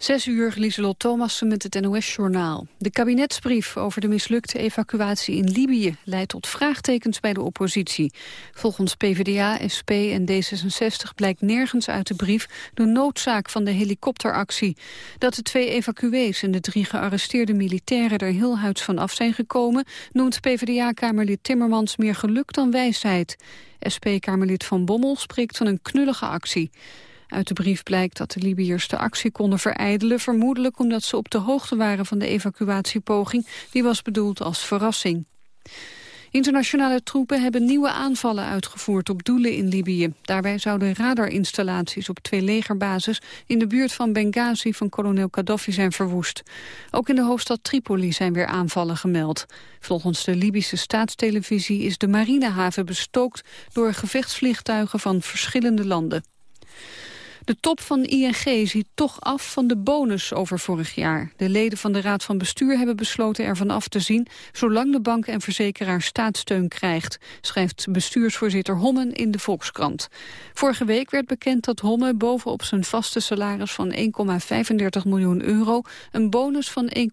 Zes uur, Lieselot Thomassen met het NOS-journaal. De kabinetsbrief over de mislukte evacuatie in Libië... leidt tot vraagtekens bij de oppositie. Volgens PvdA, SP en D66 blijkt nergens uit de brief... de noodzaak van de helikopteractie. Dat de twee evacuees en de drie gearresteerde militairen... er heel huids van af zijn gekomen... noemt PvdA-kamerlid Timmermans meer geluk dan wijsheid. SP-kamerlid Van Bommel spreekt van een knullige actie. Uit de brief blijkt dat de Libiërs de actie konden verijdelen... vermoedelijk omdat ze op de hoogte waren van de evacuatiepoging... die was bedoeld als verrassing. Internationale troepen hebben nieuwe aanvallen uitgevoerd op doelen in Libië. Daarbij zouden radarinstallaties op twee legerbases in de buurt van Benghazi van kolonel Gaddafi zijn verwoest. Ook in de hoofdstad Tripoli zijn weer aanvallen gemeld. Volgens de Libische staatstelevisie is de marinehaven bestookt door gevechtsvliegtuigen van verschillende landen. De top van ING ziet toch af van de bonus over vorig jaar. De leden van de Raad van Bestuur hebben besloten ervan af te zien... zolang de bank en verzekeraar staatssteun krijgt... schrijft bestuursvoorzitter Hommen in de Volkskrant. Vorige week werd bekend dat Hommen bovenop zijn vaste salaris van 1,35 miljoen euro... een bonus van 1,25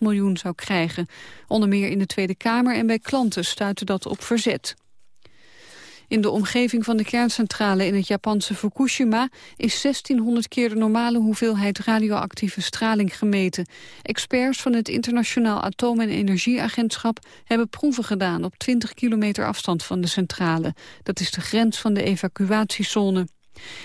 miljoen zou krijgen. Onder meer in de Tweede Kamer en bij klanten stuitte dat op verzet. In de omgeving van de kerncentrale in het Japanse Fukushima is 1600 keer de normale hoeveelheid radioactieve straling gemeten. Experts van het Internationaal Atoom- en Energieagentschap hebben proeven gedaan op 20 kilometer afstand van de centrale. Dat is de grens van de evacuatiezone.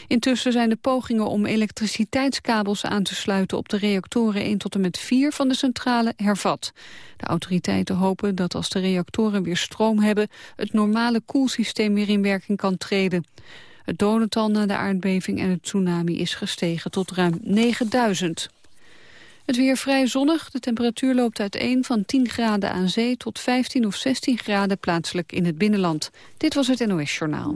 Intussen zijn de pogingen om elektriciteitskabels aan te sluiten op de reactoren 1 tot en met 4 van de centrale hervat. De autoriteiten hopen dat als de reactoren weer stroom hebben, het normale koelsysteem weer in werking kan treden. Het dodental na de aardbeving en het tsunami is gestegen tot ruim 9000. Het weer vrij zonnig. De temperatuur loopt uiteen van 10 graden aan zee tot 15 of 16 graden plaatselijk in het binnenland. Dit was het NOS Journaal.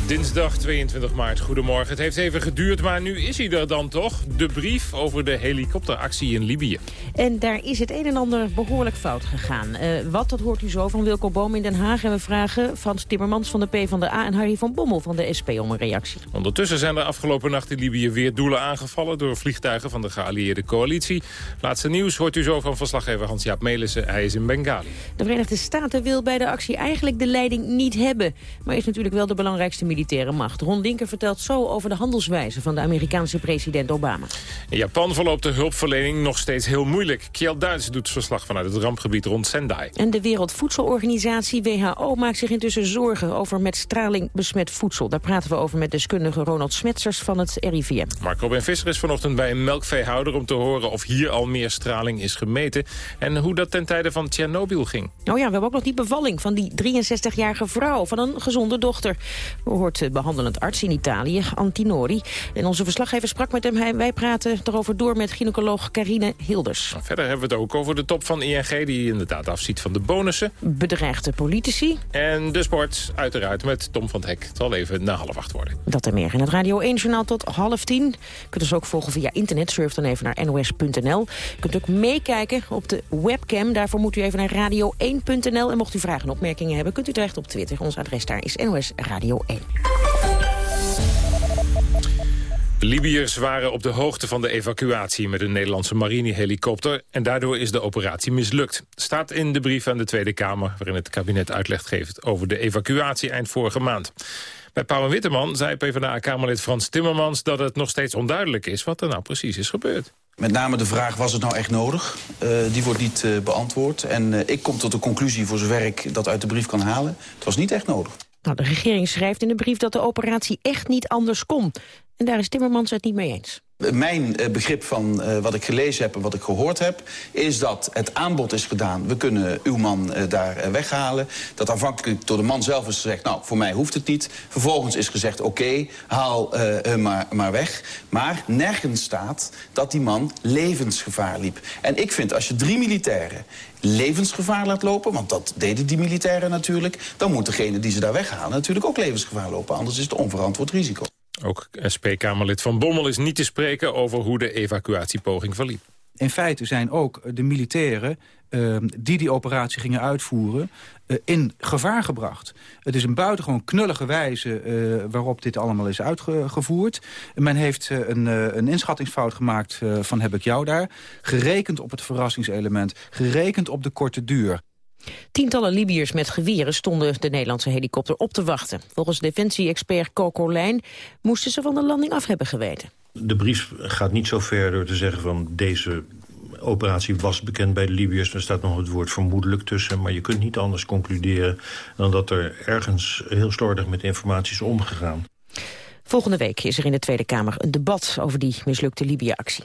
Dinsdag 22 maart, goedemorgen. Het heeft even geduurd, maar nu is hij er dan toch. De brief over de helikopteractie in Libië. En daar is het een en ander behoorlijk fout gegaan. Uh, wat, dat hoort u zo van Wilco Boom in Den Haag. En we vragen Frans Timmermans van de PvdA en Harry van Bommel van de SP om een reactie. Ondertussen zijn er afgelopen nacht in Libië weer doelen aangevallen... door vliegtuigen van de geallieerde coalitie. Laatste nieuws hoort u zo van verslaggever Hans-Jaap Melissen. Hij is in Bengali. De Verenigde Staten wil bij de actie eigenlijk de leiding niet hebben. Maar is natuurlijk wel de belangrijkste militaire macht. Ron Linker vertelt zo over de handelswijze van de Amerikaanse president Obama. In Japan verloopt de hulpverlening nog steeds heel moeilijk. Kjell Duits doet verslag vanuit het rampgebied rond Sendai. En de Wereldvoedselorganisatie WHO maakt zich intussen zorgen over met straling besmet voedsel. Daar praten we over met deskundige Ronald Smetsers van het RIVM. Mark Robin Visser is vanochtend bij een melkveehouder om te horen of hier al meer straling is gemeten. En hoe dat ten tijde van Tsjernobyl ging. Nou ja, we hebben ook nog die bevalling van die 63-jarige vrouw van een gezonde dochter. We hoort de behandelend arts in Italië, Antinori. En onze verslaggever sprak met hem. Wij praten erover door met gynaecoloog Carine Hilders. Nou, verder hebben we het ook over de top van ING... die inderdaad afziet van de bonussen. Bedreigde politici. En de sport, uiteraard, met Tom van het Hek. Het zal even na half acht worden. Dat en meer in het Radio 1-journaal tot half tien. Kunt ons ook volgen via internet. Surf dan even naar nos.nl. Kunt ook meekijken op de webcam. Daarvoor moet u even naar radio1.nl. En mocht u vragen en opmerkingen hebben, kunt u terecht op Twitter. Ons adres daar is NOS Radio 1. De Libiërs waren op de hoogte van de evacuatie met een Nederlandse marinehelikopter en daardoor is de operatie mislukt. Staat in de brief aan de Tweede Kamer waarin het kabinet uitleg geeft over de evacuatie eind vorige maand. Bij Pauw en Witteman zei PvdA-kamerlid Frans Timmermans dat het nog steeds onduidelijk is wat er nou precies is gebeurd. Met name de vraag, was het nou echt nodig? Uh, die wordt niet uh, beantwoord. En uh, ik kom tot de conclusie, voor zover ik dat uit de brief kan halen... het was niet echt nodig. Nou, de regering schrijft in de brief dat de operatie echt niet anders kon. En daar is Timmermans het niet mee eens. Mijn uh, begrip van uh, wat ik gelezen heb en wat ik gehoord heb... is dat het aanbod is gedaan, we kunnen uw man uh, daar weghalen. Dat aanvankelijk door de man zelf is gezegd, nou, voor mij hoeft het niet. Vervolgens is gezegd, oké, haal hem maar, maar weg. Maar nergens staat dat die man levensgevaar liep. En ik vind, als je drie militairen levensgevaar laat lopen... want dat deden die militairen natuurlijk... dan moet degene die ze daar weghalen natuurlijk ook levensgevaar lopen. Anders is het onverantwoord risico. Ook SP-Kamerlid Van Bommel is niet te spreken over hoe de evacuatiepoging verliep. in feite zijn ook de militairen Ehm, die die operatie gingen uitvoeren... Uh, in gevaar gebracht. Het is een buitengewoon knullige wijze uh, waarop dit allemaal is uitgevoerd. Men heeft uh, een, een, inschattingsfout gemaakt van heb ik jou daar. Gerekend op het verrassingselement. Gerekend op de korte duur. Tientallen Libiërs met geweren stonden de Nederlandse helikopter op te wachten. Volgens defensie-expert Coco Lijn moesten ze van de landing af hebben geweten. De brief gaat niet zo ver door te zeggen van deze operatie was bekend bij de Libiërs. Er staat nog het woord vermoedelijk tussen. Maar je kunt niet anders concluderen dan dat er ergens heel slordig met informatie is omgegaan. Volgende week is er in de Tweede Kamer een debat over die mislukte Libië-actie.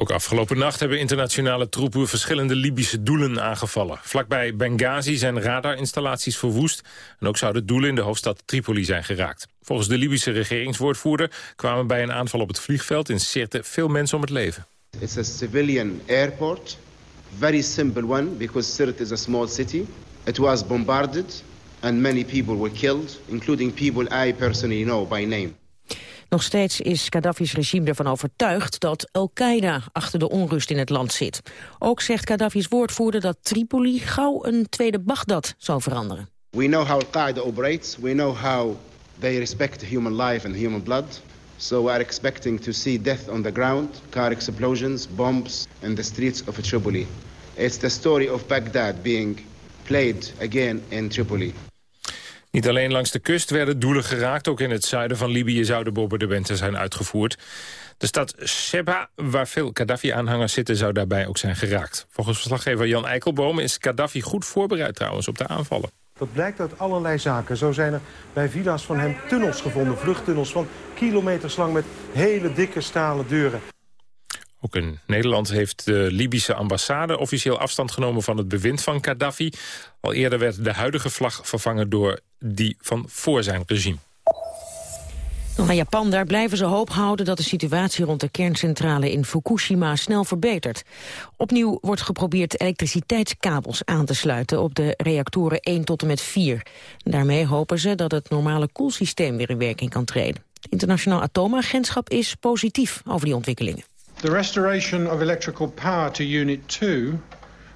Ook afgelopen nacht hebben internationale troepen verschillende Libische doelen aangevallen. Vlakbij Benghazi zijn radarinstallaties verwoest... en ook zouden doelen in de hoofdstad Tripoli zijn geraakt. Volgens de Libische regeringswoordvoerder kwamen bij een aanval op het vliegveld in Sirte veel mensen om het leven. It's a civilian airport, very simple one because Sirte is a small city. It was bombarded and many people were killed, including people I personally know by name. Nog steeds is Gaddafi's regime ervan overtuigd dat Al-Qaeda achter de onrust in het land zit. Ook zegt Gaddafi's woordvoerder dat Tripoli gauw een tweede Bagdad zal veranderen. We know how Al-Qaeda operates. We know how they respect human life and human blood. So we are expecting to see death on the ground, car explosions, bombs in the streets of Tripoli. It's the story of Baghdad being played again in Tripoli. Niet alleen langs de kust werden doelen geraakt... ook in het zuiden van Libië zouden bombardementen zijn uitgevoerd. De stad Sheba, waar veel Gaddafi-aanhangers zitten... zou daarbij ook zijn geraakt. Volgens verslaggever Jan Eikelboom is Gaddafi goed voorbereid trouwens op de aanvallen. Dat blijkt uit allerlei zaken. Zo zijn er bij villa's van hem tunnels gevonden, vluchttunnels van kilometers lang met hele dikke stalen deuren. Ook in Nederland heeft de Libische ambassade officieel afstand genomen van het bewind van Gaddafi. Al eerder werd de huidige vlag vervangen door die van voor zijn regime. Nog naar Japan, daar blijven ze hoop houden dat de situatie rond de kerncentrale in Fukushima snel verbetert. Opnieuw wordt geprobeerd elektriciteitskabels aan te sluiten op de reactoren 1 tot en met 4. Daarmee hopen ze dat het normale koelsysteem weer in werking kan treden. Het internationaal atoomagentschap is positief over die ontwikkelingen. The restoration of electrical power to Unit 2,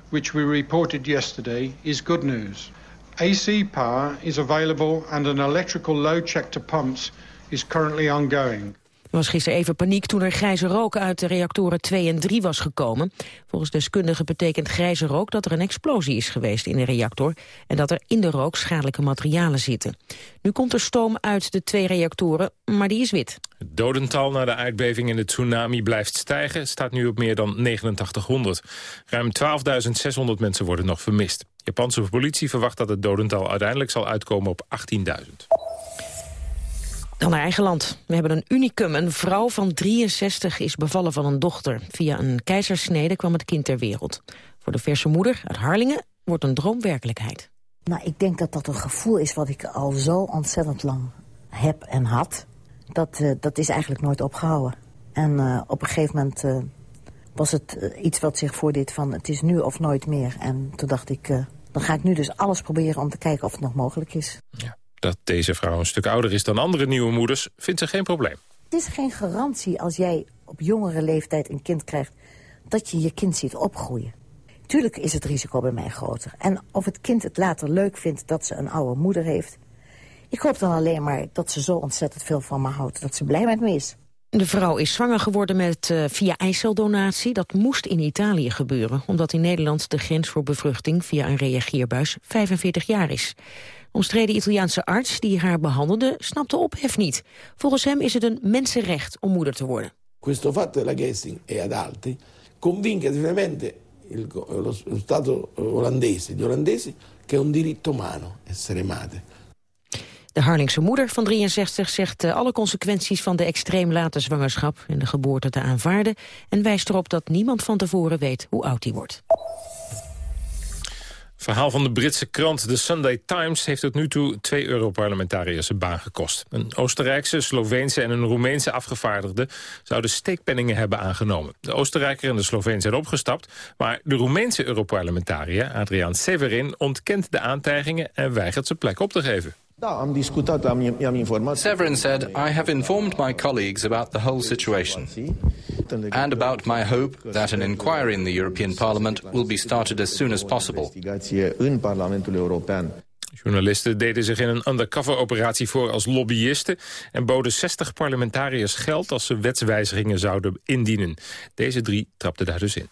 which we reported yesterday, is good news. AC power is available and an electrical load check to pumps is currently ongoing. Er was gisteren even paniek toen er grijze rook uit de reactoren 2 en 3 was gekomen. Volgens deskundigen betekent grijze rook dat er een explosie is geweest in de reactor... en dat er in de rook schadelijke materialen zitten. Nu komt er stoom uit de twee reactoren, maar die is wit. Het dodental na de aardbeving en de tsunami blijft stijgen. staat nu op meer dan 8900. Ruim 12.600 mensen worden nog vermist. Japanse politie verwacht dat het dodental uiteindelijk zal uitkomen op 18.000. Dan naar eigen land. We hebben een unicum. Een vrouw van 63 is bevallen van een dochter. Via een keizersnede kwam het kind ter wereld. Voor de verse moeder uit Harlingen wordt een droom werkelijkheid. Nou, ik denk dat dat een gevoel is wat ik al zo ontzettend lang heb en had. Dat, uh, dat is eigenlijk nooit opgehouden. En uh, op een gegeven moment uh, was het iets wat zich voordeed van het is nu of nooit meer. En toen dacht ik, dan ga ik nu dus alles proberen om te kijken of het nog mogelijk is. Ja. Dat deze vrouw een stuk ouder is dan andere nieuwe moeders, vindt ze geen probleem. Het is geen garantie als jij op jongere leeftijd een kind krijgt... dat je je kind ziet opgroeien. Tuurlijk is het risico bij mij groter. En of het kind het later leuk vindt dat ze een oude moeder heeft... ik hoop dan alleen maar dat ze zo ontzettend veel van me houdt... dat ze blij met me is. De vrouw is zwanger geworden met, uh, via eiceldonatie. Dat moest in Italië gebeuren, omdat in Nederland de grens voor bevruchting via een reageerbuis 45 jaar is. Omstreden Italiaanse arts die haar behandelde snapte ophef niet. Volgens hem is het een mensenrecht om moeder te worden. Questo fatto della Gessing e ad altri lo, lo Stato olandese, gli olandesi, che è un diritto umano essere madre. De Harlingse moeder van 63 zegt uh, alle consequenties van de extreem late zwangerschap en de geboorte te aanvaarden en wijst erop dat niemand van tevoren weet hoe oud hij wordt. Verhaal van de Britse krant The Sunday Times heeft tot nu toe twee Europarlementariërs een baan gekost. Een Oostenrijkse, Sloveense en een Roemeense afgevaardigde zouden steekpenningen hebben aangenomen. De Oostenrijker en de Sloveen zijn opgestapt, maar de Roemeense Europarlementariër Adriaan Severin ontkent de aantijgingen en weigert zijn plek op te geven. Severin said, I have informed my colleagues about the whole situation and about my hope that an inquiry in the European Parliament will be started as soon as possible. Journalisten deden zich in een undercover-operatie voor als lobbyisten... en boden 60 parlementariërs geld als ze wetswijzigingen zouden indienen. Deze drie trapten daar dus in.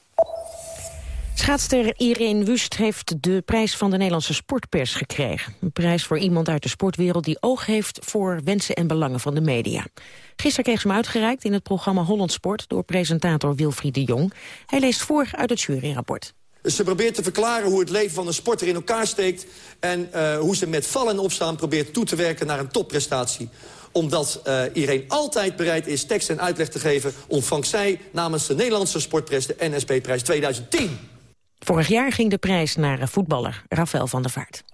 Schaatster Irene Wust heeft de prijs van de Nederlandse sportpers gekregen. Een prijs voor iemand uit de sportwereld die oog heeft voor wensen en belangen van de media. Gisteren kreeg ze hem uitgereikt in het programma Holland Sport door presentator Wilfried de Jong. Hij leest voor uit het juryrapport. Ze probeert te verklaren hoe het leven van een sporter in elkaar steekt... en uh, hoe ze met vallen en opstaan probeert toe te werken naar een topprestatie omdat uh, iedereen altijd bereid is tekst en uitleg te geven... ontvangt zij namens de Nederlandse sportpres de NSP-prijs 2010. Vorig jaar ging de prijs naar voetballer Rafael van der Vaart.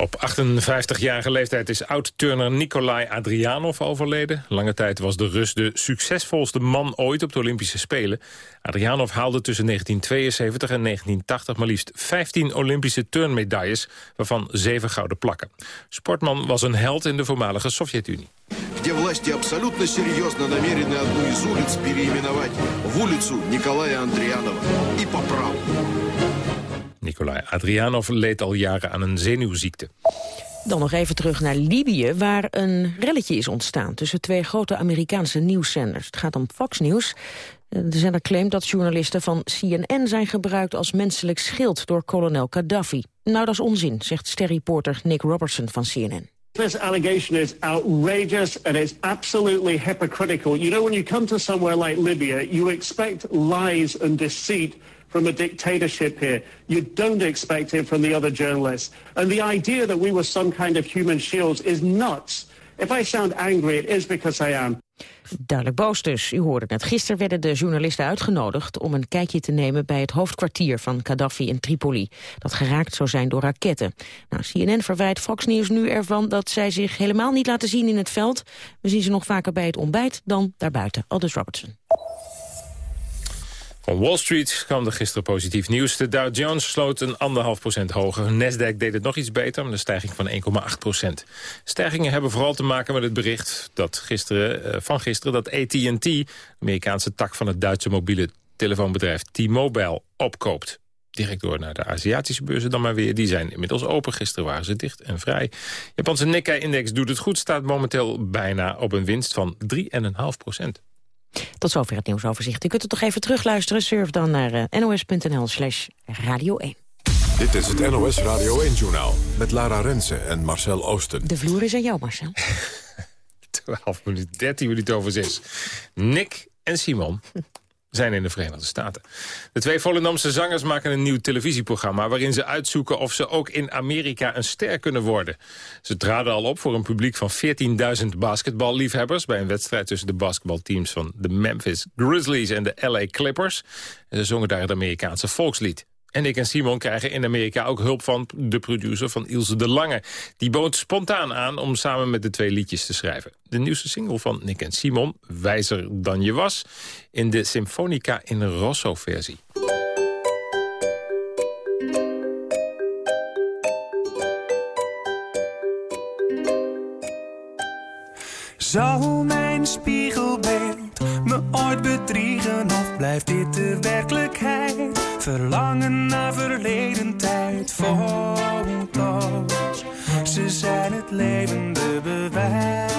Op 58-jarige leeftijd is oud-turner Nikolai Adrianov overleden. Lange tijd was de Rus de succesvolste man ooit op de Olympische Spelen. Adrianov haalde tussen 1972 en 1980 maar liefst 15 Olympische turnmedailles... waarvan zeven gouden plakken. Sportman was een held in de voormalige Sovjet-Unie. где власти абсолютно серьезно намерены одну из улиц переименовать в улицу Николая Андрианова и по праву. Nikolai Adrianov leed al jaren aan een zenuwziekte. Dan nog even terug naar Libië, waar een relletje is ontstaan... tussen twee grote Amerikaanse nieuwszenders. Het gaat om Fox News. De zender claimt dat journalisten van CNN zijn gebruikt als menselijk schild door kolonel Gaddafi. Nou, dat is onzin, zegt sterreporter Nick Robertson van CNN. This allegation is outrageous and it's absolutely hypocritical. You know, when you come to somewhere like Libya, you expect lies and deceit from a dictatorship here. You don't expect it from the other journalists. And the idea that we were some kind of human shields is nuts. If I sound angry, it is because I am. Duidelijk boos dus. U hoorde het. Gisteren werden de journalisten uitgenodigd om een kijkje te nemen bij het hoofdkwartier van Gaddafi in Tripoli. Dat geraakt zou zijn door raketten. Nou, CNN verwijt Fox News nu ervan dat zij zich helemaal niet laten zien in het veld. We zien ze nog vaker bij het ontbijt dan daarbuiten. Aldous Robertson. Van Wall Street kwam er gisteren positief nieuws. De Dow Jones sloot een anderhalf procent hoger. Nasdaq deed het nog iets beter, met een stijging van 1,8 procent. Stijgingen hebben vooral te maken met het bericht dat gisteren, van gisteren... dat AT&T, de Amerikaanse tak van het Duitse mobiele telefoonbedrijf T-Mobile, opkoopt. Direct door naar de Aziatische beurzen dan maar weer. Die zijn inmiddels open. Gisteren waren ze dicht en vrij. Japanse Nikkei-index doet het goed. Staat momenteel bijna op een winst van 3,5 procent. Tot zover het nieuwsoverzicht. U kunt het toch even terugluisteren. Surf dan naar uh, nos.nl slash radio 1. Dit is het NOS Radio 1-journaal met Lara Rensen en Marcel Oosten. De vloer is aan jou, Marcel. 12 minuten, 13 minuten over 6. Nick en Simon zijn in de Verenigde Staten. De twee Volendamse zangers maken een nieuw televisieprogramma... waarin ze uitzoeken of ze ook in Amerika een ster kunnen worden. Ze traden al op voor een publiek van 14.000 basketballiefhebbers... bij een wedstrijd tussen de basketbalteams van de Memphis Grizzlies en de LA Clippers. Ze zongen daar het Amerikaanse volkslied. En ik en Simon krijgen in Amerika ook hulp van de producer van Ilse de Lange. Die bood spontaan aan om samen met de twee liedjes te schrijven. De nieuwste single van Nick en Simon, Wijzer dan je was... in de Symfonica in Rosso-versie. Zou mijn spiegelbeeld me ooit bedriegen of blijft dit de werkelijkheid? Verlangen naar verleden tijd, foto's, ze zijn het levende bewijs.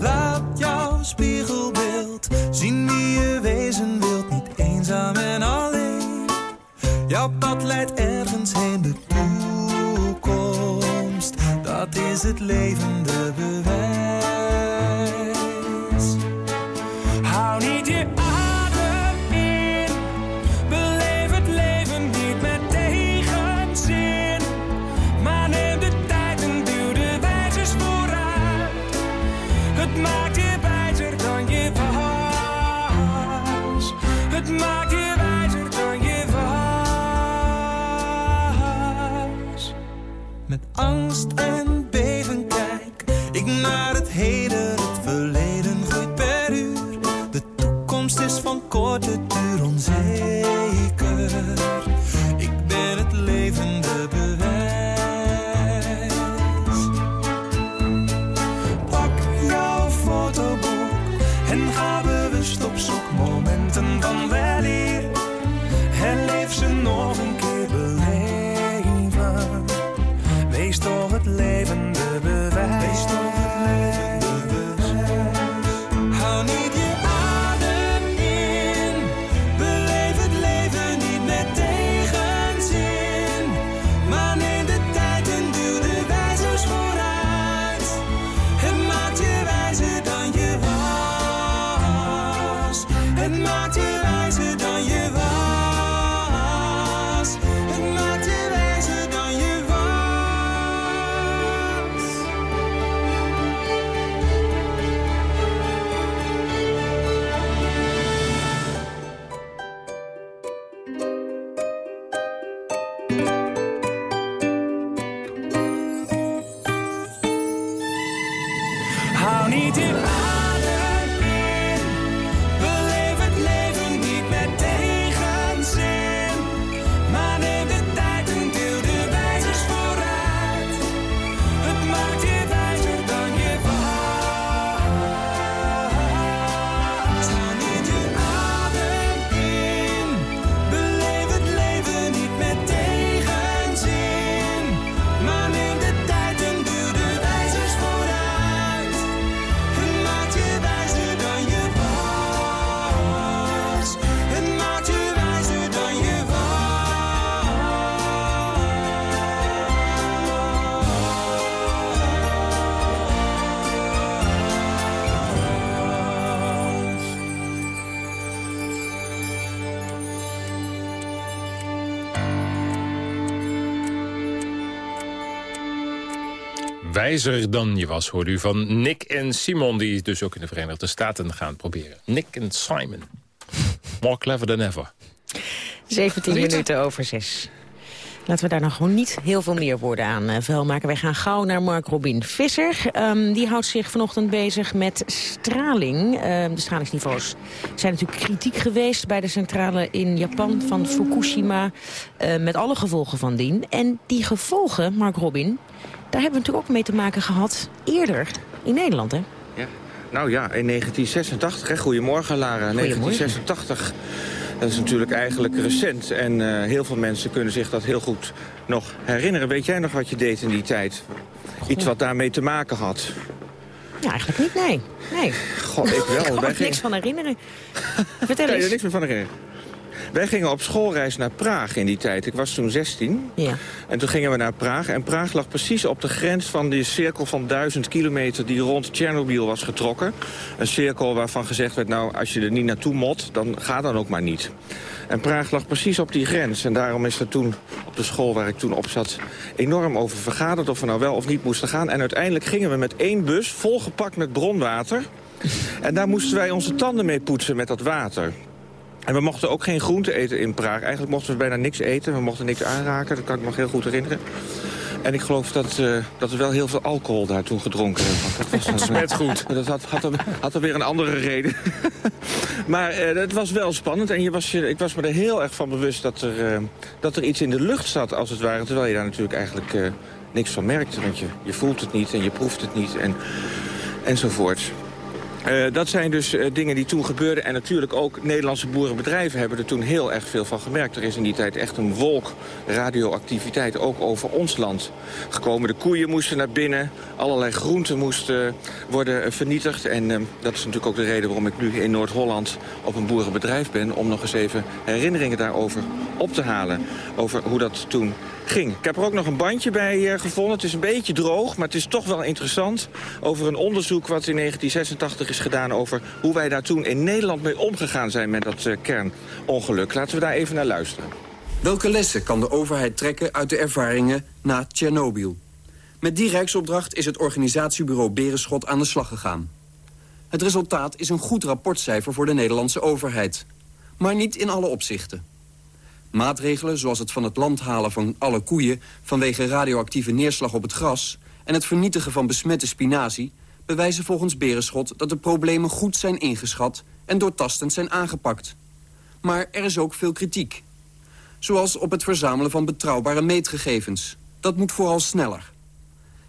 Laat jouw spiegelbeeld zien wie je wezen wilt, niet eenzaam en alleen. Jouw pad leidt ergens heen, de toekomst, dat is het levende bewijs. Angst Wijzer dan je was, hoorde u van Nick en Simon... die dus ook in de Verenigde Staten gaan proberen. Nick en Simon. More clever than ever. 17 Rita? minuten over 6. Laten we daar nog gewoon niet heel veel meer woorden aan eh, vuil maken. Wij gaan gauw naar Mark Robin Visser. Ehm, die houdt zich vanochtend bezig met straling. Ehm, de stralingsniveaus zijn natuurlijk kritiek geweest... bij de centrale in Japan van Fukushima. eh, met alle gevolgen van dien. En die gevolgen, Mark Robin... daar hebben we natuurlijk ook mee te maken gehad eerder in Nederland, hè? Ja. Nou ja, in 1986, hè. Goedemorgen Lara. 1986, dat is natuurlijk eigenlijk recent. En eh, heel veel mensen kunnen zich dat heel goed nog herinneren. Weet jij nog wat je deed in die tijd? Iets wat daarmee te maken had? Ja, eigenlijk niet, nee. nee. God, ik wel. Ik kan er niks van herinneren. Vertel Kan je eens. er niks meer van herinneren? Wij gingen op schoolreis naar Praag in die tijd. Ik was toen 16. Ja. En toen gingen we naar Praag. En Praag lag precies op de grens van die cirkel van duizend kilometer... die rond Tsjernobyl was getrokken. Een cirkel waarvan gezegd werd, nou, als je er niet naartoe mot... dan ga dan ook maar niet. En Praag lag precies op die grens. En daarom is er toen op de school waar ik toen op zat... enorm over vergaderd of we nou wel of niet moesten gaan. En uiteindelijk gingen we met één bus volgepakt met bronwater... En daar moesten wij onze tanden mee poetsen met dat water. En we mochten ook geen groente eten in Praag. Eigenlijk mochten we bijna niks eten. We mochten niks aanraken. Dat kan ik me nog heel goed herinneren. En ik geloof dat, eh, dat we wel heel veel alcohol daar toen gedronken hebben. Dat was dan- Smetgoed. Dat had, had, er, had er weer een andere reden. maar eh, het was wel spannend. En je was, je, ik was me er heel erg van bewust dat er, eh, dat er iets in de lucht zat, als het ware. Terwijl je daar natuurlijk eigenlijk niks van merkte. Want je, je voelt het niet en je proeft het niet en, enzovoort. Eh, dat zijn dus eh, dingen die toen gebeurden. En natuurlijk ook Nederlandse boerenbedrijven hebben er toen heel erg veel van gemerkt. Er is in die tijd echt een wolk radioactiviteit ook over ons land gekomen. De koeien moesten naar binnen. Allerlei groenten moesten worden eh, vernietigd. En dat is natuurlijk ook de reden waarom ik nu in Noord-Holland op een boerenbedrijf ben. Om nog eens even herinneringen daarover op te halen. Over hoe dat toen ging. Ik heb er ook nog een bandje bij eh, gevonden. Het is een beetje droog, maar het is toch wel interessant. Over een onderzoek wat in 1986 is gedaan... over hoe wij daar toen in Nederland mee omgegaan zijn met dat eh, kernongeluk. Laten we daar even naar luisteren. Welke lessen kan de overheid trekken uit de ervaringen na Tsjernobyl? Met die rijksopdracht is het organisatiebureau Berenschot aan de slag gegaan. Het resultaat is een goed rapportcijfer voor de Nederlandse overheid. Maar niet in alle opzichten. Maatregelen zoals het van het land halen van alle koeien... vanwege radioactieve neerslag op het gras... en het vernietigen van besmette spinazie... bewijzen volgens Berenschot dat de problemen goed zijn ingeschat... en doortastend zijn aangepakt. Maar er is ook veel kritiek. Zoals op het verzamelen van betrouwbare meetgegevens. Dat moet vooral sneller.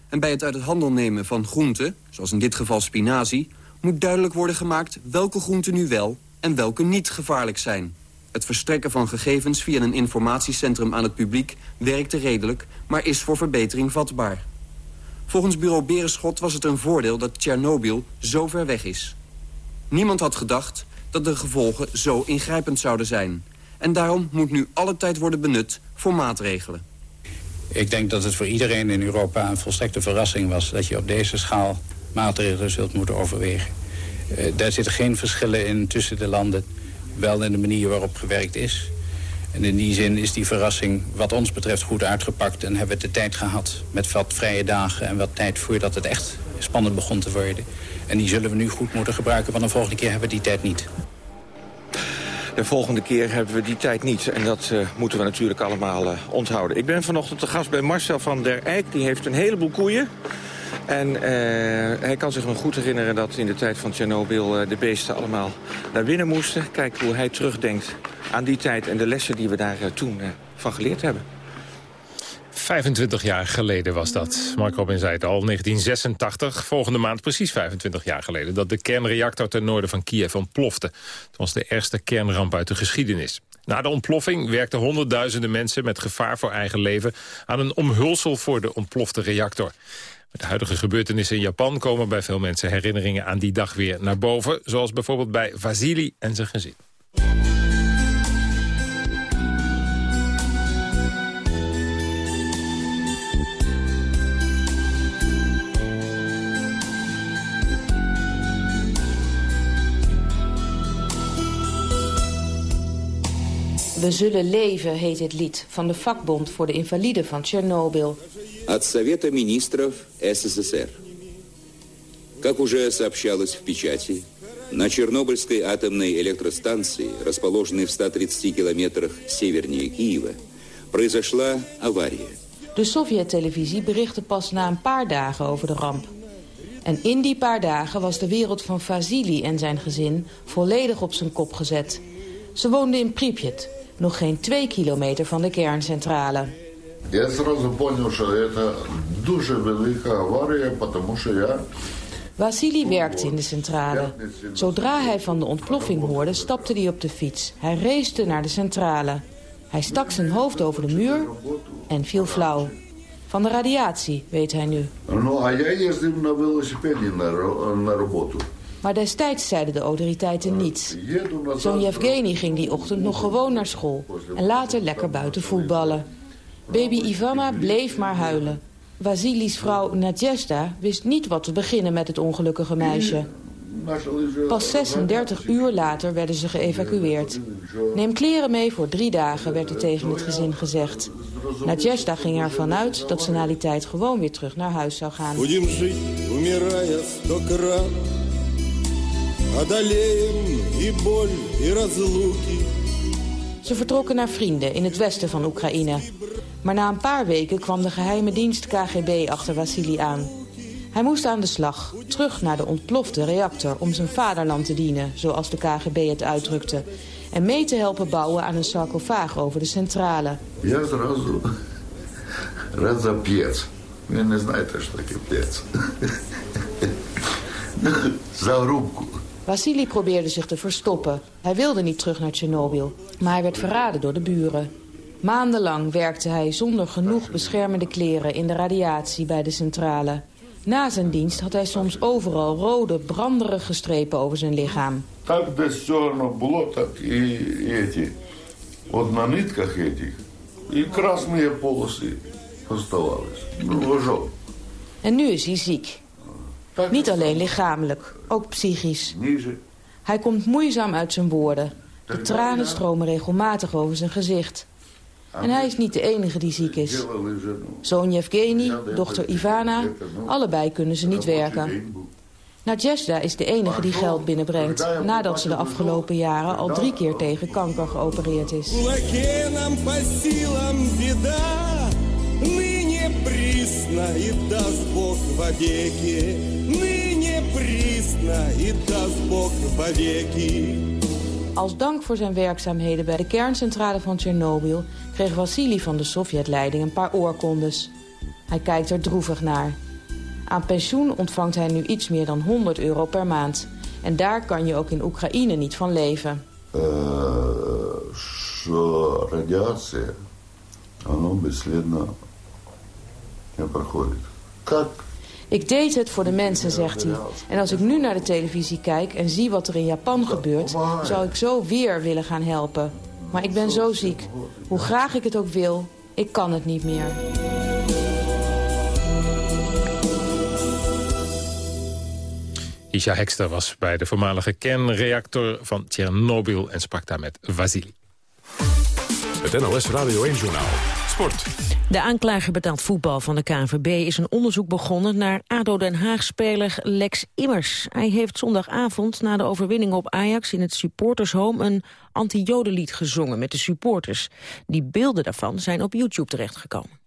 En bij het uit het handel nemen van groenten, zoals in dit geval spinazie... moet duidelijk worden gemaakt welke groenten nu wel en welke niet gevaarlijk zijn. Het verstrekken van gegevens via een informatiecentrum aan het publiek werkte redelijk, maar is voor verbetering vatbaar. Volgens bureau Berenschot was het een voordeel dat Tsjernobyl zo ver weg is. Niemand had gedacht dat de gevolgen zo ingrijpend zouden zijn. En daarom moet nu alle tijd worden benut voor maatregelen. Ik denk dat het voor iedereen in Europa een volstrekte verrassing was... dat je op deze schaal maatregelen zult moeten overwegen. Uh, daar zitten geen verschillen in tussen de landen. Wel in de manier waarop gewerkt is. En in die zin is die verrassing wat ons betreft goed uitgepakt... en hebben we de tijd gehad met wat vrije dagen... en wat tijd voordat het echt spannend begon te worden. En die zullen we nu goed moeten gebruiken... want de volgende keer hebben we die tijd niet. De volgende keer hebben we die tijd niet. En dat uh, moeten we natuurlijk allemaal uh, onthouden. Ik ben vanochtend te gast bij Marcel van der Eyck. Die heeft een heleboel koeien. En uh, hij kan zich nog goed herinneren dat in de tijd van Tsjernobyl... de beesten allemaal naar binnen moesten. Kijk hoe hij terugdenkt aan die tijd en de lessen die we daar toen van geleerd hebben. 25 jaar geleden was dat. Mark Robin zei het al, 1986, volgende maand precies 25 jaar geleden... dat de kernreactor ten noorden van Kiev ontplofte. Het was de ergste kernramp uit de geschiedenis. Na de ontploffing werkten honderdduizenden mensen met gevaar voor eigen leven... aan een omhulsel voor de ontplofte reactor. Met de huidige gebeurtenissen in Japan komen bij veel mensen herinneringen aan die dag weer naar boven. Zoals bijvoorbeeld bij Vasili en zijn gezin. We zullen leven, heet het lied van de vakbond voor de invaliden van Tsjernobyl От Совета Министров СССР. Как уже сообщалось в печати, на Чернобыльской атомной электростанции, расположенной в 130 километрах севернее Киева, произошла авария. De Sovjet-televisie berichtte pas na een paar dagen over de ramp. En in die paar dagen was de wereld van Vasili en zijn gezin volledig op zijn kop gezet. Ze woonden in Pripyat, nog geen twee kilometer van de kerncentrale. Я сразу понял, что это дуже велика авария, потому что я... Vasili werkte in de centrale. Zodra hij van de ontploffing hoorde, stapte hij op de fiets. Hij race naar de centrale. Hij stak zijn hoofd over de muur en viel flauw. Van de radiatie, weet hij nu. Ну, а я ездил на велосипеде на, на работу. Maar destijds zeiden de autoriteiten niets. Zoon Yevgeny ging die ochtend nog gewoon naar school. En later lekker buiten voetballen. Baby Ivana bleef maar huilen. Vasilis vrouw Nadjezda wist niet wat te beginnen met het ongelukkige meisje. Pas 36 uur later werden ze geëvacueerd. Neem kleren mee voor drie dagen, werd er tegen het gezin gezegd. Nadjezda ging ervan uit dat ze na die tijd gewoon weer terug naar huis zou gaan. Ze vertrokken naar vrienden in het westen van Oekraïne. Maar na een paar weken kwam de geheime dienst KGB achter Vassili aan. Hij moest aan de slag, terug naar de ontplofte reactor... om zijn vaderland te dienen, zoals de KGB het uitdrukte... en mee te helpen bouwen aan een sarcofaag over de centrale. Ja, сразу рад за пьец. Вы не знаете, что такое пьец. Зарубку. Vasili probeerde zich te verstoppen. Hij wilde niet terug naar Tsjernobyl, maar hij werd verraden door de buren. Maandenlang werkte hij zonder genoeg beschermende kleren in de radiatie bij de centrale. Na zijn dienst had hij soms overal rode, branderige strepen over zijn lichaam. Так десь чорно було, так і эти. От на нитках этих. І красные полосы оставались. Ну, ожог. En nu is hij ziek. Niet alleen lichamelijk, ook psychisch. Hij komt moeizaam uit zijn woorden. De tranen stromen regelmatig over zijn gezicht. En hij is niet de enige die ziek is. Zoon Yevgeny, dochter Ivana, allebei kunnen ze niet werken. Nadjezda is de enige die geld binnenbrengt... nadat ze de afgelopen jaren al drie keer tegen kanker geopereerd is. присно и даст Бог вовеки, ныне присно и даст Бог вовеки. Als dank voor zijn werkzaamheden bij de kerncentrale van Tsjernobyl... kreeg Vassili van de Sovjetleiding een paar oorkondes. Hij kijkt er droevig naar. Aan pensioen ontvangt hij nu iets meer dan 100 euro per maand. En daar kan je ook in Oekraïne niet van leven. Що радіація, воно безслідно не проходит. Как ik deed het voor de mensen, zegt hij. En als ik nu naar de televisie kijk en zie wat er in Japan gebeurt... zou ik zo weer willen gaan helpen. Maar ik ben zo ziek. Hoe graag ik het ook wil, ik kan het niet meer. Isha Hekster was bij de voormalige kernreactor van Tsjernobyl... en sprak daar met Vasili. Het NOS Radio 1-journaal. De aanklager betaald voetbal van de KNVB is een onderzoek begonnen naar ADO Den Haag-speler Lex Immers. Hij heeft zondagavond na de overwinning op Ajax in het supportershome een anti-jodenlied gezongen met de supporters. Die beelden daarvan zijn op YouTube terechtgekomen.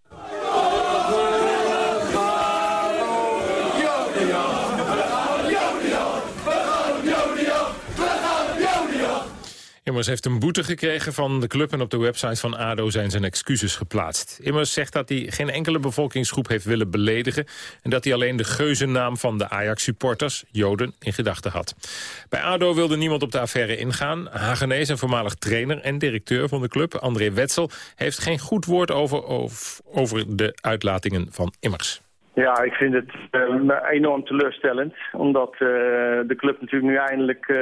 Immers heeft een boete gekregen van de club en op de website van ADO zijn zijn excuses geplaatst. Immers zegt dat hij geen enkele bevolkingsgroep heeft willen beledigen en dat hij alleen de geuzennaam van de Ajax-supporters, Joden, in gedachten had. Bij ADO wilde niemand op de affaire ingaan. Hagenees, een voormalig trainer en directeur van de club, André Wetzel, heeft geen goed woord over, over, over de uitlatingen van Immers. Ja, ik vind het uh, enorm teleurstellend. Omdat uh, de club natuurlijk nu eindelijk uh,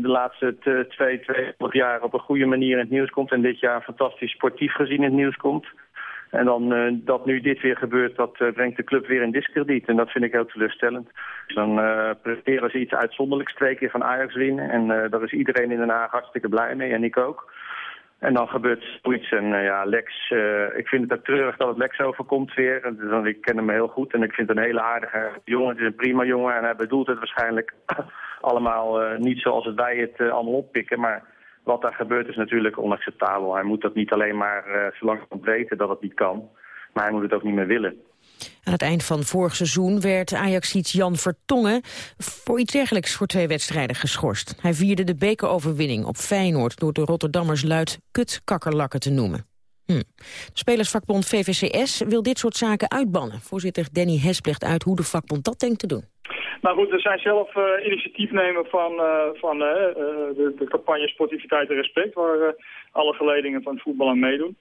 de laatste twee, tweeënhalf jaar op een goede manier in het nieuws komt. En dit jaar fantastisch sportief gezien in het nieuws komt. En dan dat nu dit weer gebeurt, dat brengt de club weer in discrediet. En dat vind ik heel teleurstellend. Dus dan presteren ze iets uitzonderlijks, twee keer van Ajax winnen. En daar is iedereen in Den Haag hartstikke blij mee en ik ook. En dan gebeurt zoiets. En uh, ja, Lex, uh, ik vind het ook treurig dat het Lex overkomt weer. Dus, ik ken hem heel goed en ik vind het een hele aardige jongen. Het is een prima jongen en hij bedoelt het waarschijnlijk allemaal uh, niet zoals het wij het allemaal oppikken. Maar wat daar gebeurt is natuurlijk onacceptabel. Hij moet dat niet alleen maar zolang hij weten dat het niet kan. Maar hij moet het ook niet meer willen. Aan het eind van vorig seizoen werd Ajaxiets Jan Vertongen voor iets dergelijks voor twee wedstrijden geschorst. Hij vierde de bekeroverwinning op Feyenoord door de Rotterdammers luid kutkakkerlakken te noemen. Hm. Spelersvakbond VVCS wil dit soort zaken uitbannen. Voorzitter Danny Hesblecht uit hoe de vakbond dat denkt te doen. Nou goed, we zijn zelf uh, initiatiefnemer van, uh, van uh, de, de, campagne Sportiviteit en Respect... waar alle geledingen van het voetbal aan meedoen.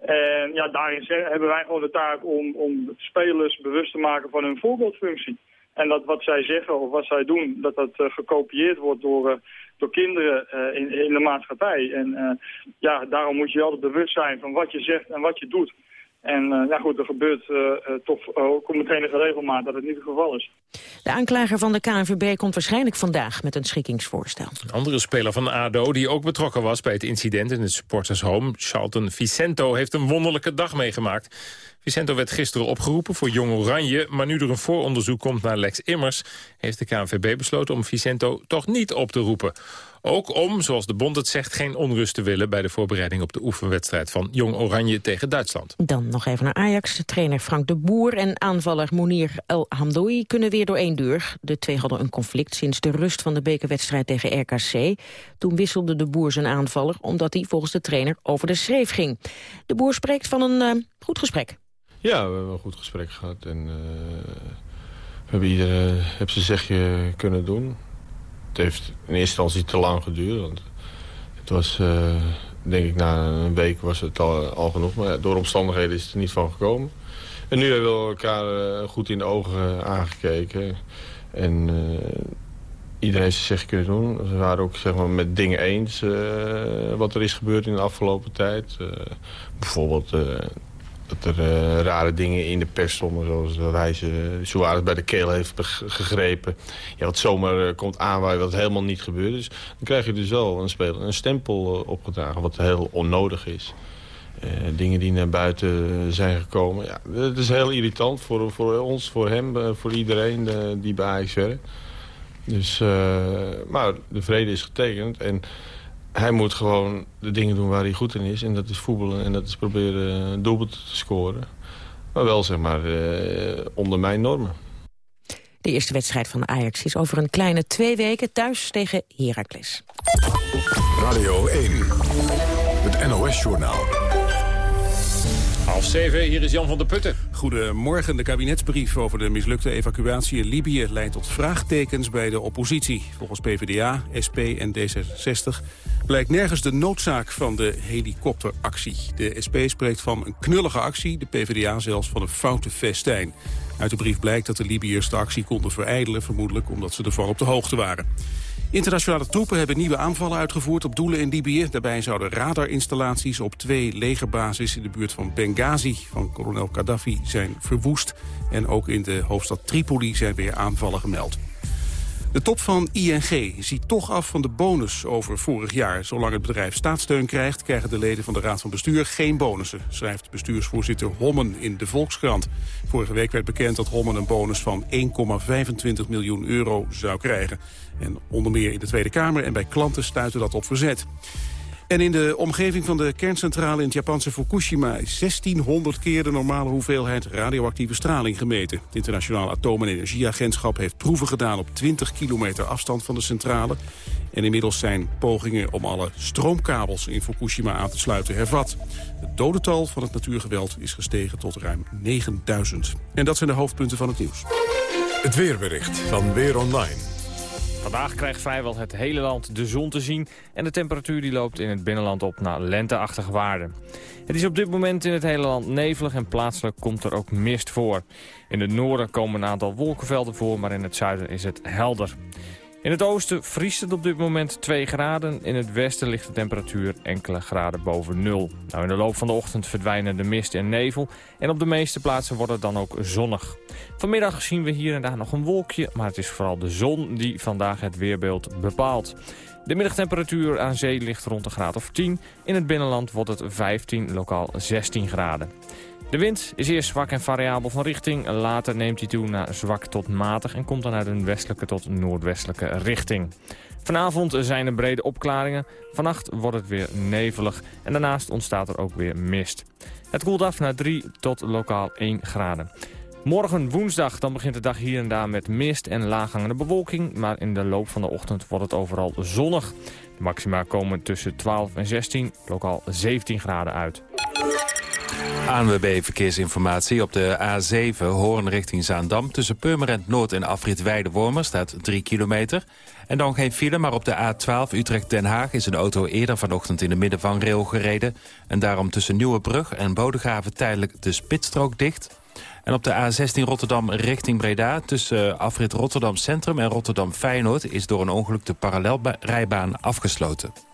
En ja, daarin hebben wij gewoon de taak om, om spelers bewust te maken van hun voorbeeldfunctie. En dat wat zij zeggen of wat zij doen, dat dat uh, gekopieerd wordt door, uh, door kinderen uh, in, in de maatschappij. En ja, daarom moet je altijd bewust zijn van wat je zegt en wat je doet. En uh, ja goed, er gebeurt uh, toch ook met enige regelmaat dat het niet het geval is. De aanklager van de KNVB komt waarschijnlijk vandaag met een schikkingsvoorstel. Een andere speler van ADO die ook betrokken was bij het incident in het supportershome, Charlton Vicento, heeft een wonderlijke dag meegemaakt. Vicento werd gisteren opgeroepen voor Jong Oranje... maar nu er een vooronderzoek komt naar Lex Immers... heeft de KNVB besloten om Vicento toch niet op te roepen. Ook om, zoals de bond het zegt, geen onrust te willen... bij de voorbereiding op de oefenwedstrijd van Jong Oranje tegen Duitsland. Dan nog even naar Ajax. Trainer Frank de Boer en aanvaller Mounir El Hamdoui kunnen weer door één deur. De twee hadden een conflict sinds de rust van de bekerwedstrijd tegen RKC. Toen wisselde de Boer zijn aanvaller omdat hij volgens de trainer over de schreef ging. De Boer spreekt van een uh, goed gesprek. Ja, we hebben een goed gesprek gehad. En uh, we hebben iedereen heb zijn zegje kunnen doen. Het heeft in eerste instantie te lang geduurd. Want het was, uh, denk ik, na een week was het al, al genoeg. Maar ja, door omstandigheden is het er niet van gekomen. En nu hebben we elkaar goed in de ogen aangekeken. En iedereen heeft zijn zegje kunnen doen. We waren ook zeg maar, met dingen eens wat er is gebeurd in de afgelopen tijd. bijvoorbeeld dat er uh, rare dingen in de pers stonden. Zoals dat hij ze Suarez bij de keel heeft gegrepen. Ja, wat zomaar uh, komt aanwaaien wat helemaal niet gebeurt. Dus dan krijg je dus wel een, speler, een stempel opgedragen. Wat heel onnodig is. dingen die naar buiten zijn gekomen. Ja, het is heel irritant voor, voor ons, voor hem, voor iedereen die bij Ajax werkt. Dus, maar de vrede is getekend. En hij moet gewoon de dingen doen waar hij goed in is. En dat is voetballen en dat is proberen doelpunten te scoren. Maar wel, zeg maar, eh, onder mijn normen. De eerste wedstrijd van de Ajax is over een kleine twee weken thuis tegen Heracles. Radio 1, het NOS-journaal. Half zeven, hier is Jan van der Putten. Goedemorgen. De kabinetsbrief over de mislukte evacuatie in Libië leidt tot vraagtekens bij de oppositie. Volgens PvdA, SP en D66 blijkt nergens de noodzaak van de helikopteractie. De SP spreekt van een knullige actie, de PvdA zelfs van een foute festijn. Uit de brief blijkt dat de Libiërs de actie konden verijdelen, vermoedelijk omdat ze ervan op de hoogte waren. Internationale troepen hebben nieuwe aanvallen uitgevoerd op doelen in Libië. Daarbij zouden radarinstallaties op twee legerbases in de buurt van Benghazi van kolonel Gaddafi zijn verwoest. En ook in de hoofdstad Tripoli zijn weer aanvallen gemeld. De top van ING ziet toch af van de bonus over vorig jaar. Zolang het bedrijf staatssteun krijgt, krijgen de leden van de Raad van Bestuur geen bonussen, schrijft bestuursvoorzitter Hommen in de Volkskrant. Vorige week werd bekend dat Hommen een bonus van 1,25 miljoen euro zou krijgen. En onder meer in de Tweede Kamer en bij klanten stuitte dat op verzet. En in de omgeving van de kerncentrale in het Japanse Fukushima... is 1600 keer de normale hoeveelheid radioactieve straling gemeten. Het Internationaal Atoom- en Energieagentschap heeft proeven gedaan... op 20 kilometer afstand van de centrale. En inmiddels zijn pogingen om alle stroomkabels in Fukushima aan te sluiten hervat. Het dodental van het natuurgeweld is gestegen tot ruim 9000. En dat zijn de hoofdpunten van het nieuws. Het weerbericht van Weer Online. Vandaag krijgt vrijwel het hele land de zon te zien... en de temperatuur die loopt in het binnenland op naar lenteachtige waarden. Het is op dit moment in het hele land nevelig en plaatselijk komt er ook mist voor. In het noorden komen een aantal wolkenvelden voor, maar in het zuiden is het helder. In het oosten vriest het op dit moment 2 graden. In het westen ligt de temperatuur enkele graden boven nul. Nou, in de loop van de ochtend verdwijnen de mist en nevel. En op de meeste plaatsen wordt het dan ook zonnig. Vanmiddag zien we hier en daar nog een wolkje. Maar het is vooral de zon die vandaag het weerbeeld bepaalt. De middagtemperatuur aan zee ligt rond een graad of 10. In het binnenland wordt het 15, lokaal 16 graden. De wind is eerst zwak en variabel van richting. Later neemt hij toe naar zwak tot matig en komt dan uit een westelijke tot noordwestelijke richting. Vanavond zijn er brede opklaringen. Vannacht wordt het weer nevelig en daarnaast ontstaat er ook weer mist. Het koelt af naar 3 tot lokaal 1 graden. Morgen woensdag dan begint de dag hier en daar met mist en laaghangende bewolking. Maar in de loop van de ochtend wordt het overal zonnig. De maxima komen tussen 12 en 16, lokaal 17 graden uit. ANWB Verkeersinformatie op de A7 Hoorn richting Zaandam... tussen Purmerend Noord en Afrit Weide-Wormer staat 3 kilometer. En dan geen file, maar op de A12 Utrecht-Den Haag... is een auto eerder vanochtend in de middenvangrail gereden. En daarom tussen Nieuwebrug en Bodegraven tijdelijk de spitsstrook dicht... En op de A16 Rotterdam richting Breda... tussen afrit Rotterdam Centrum en Rotterdam Feyenoord... is door een ongeluk de parallelrijbaan afgesloten.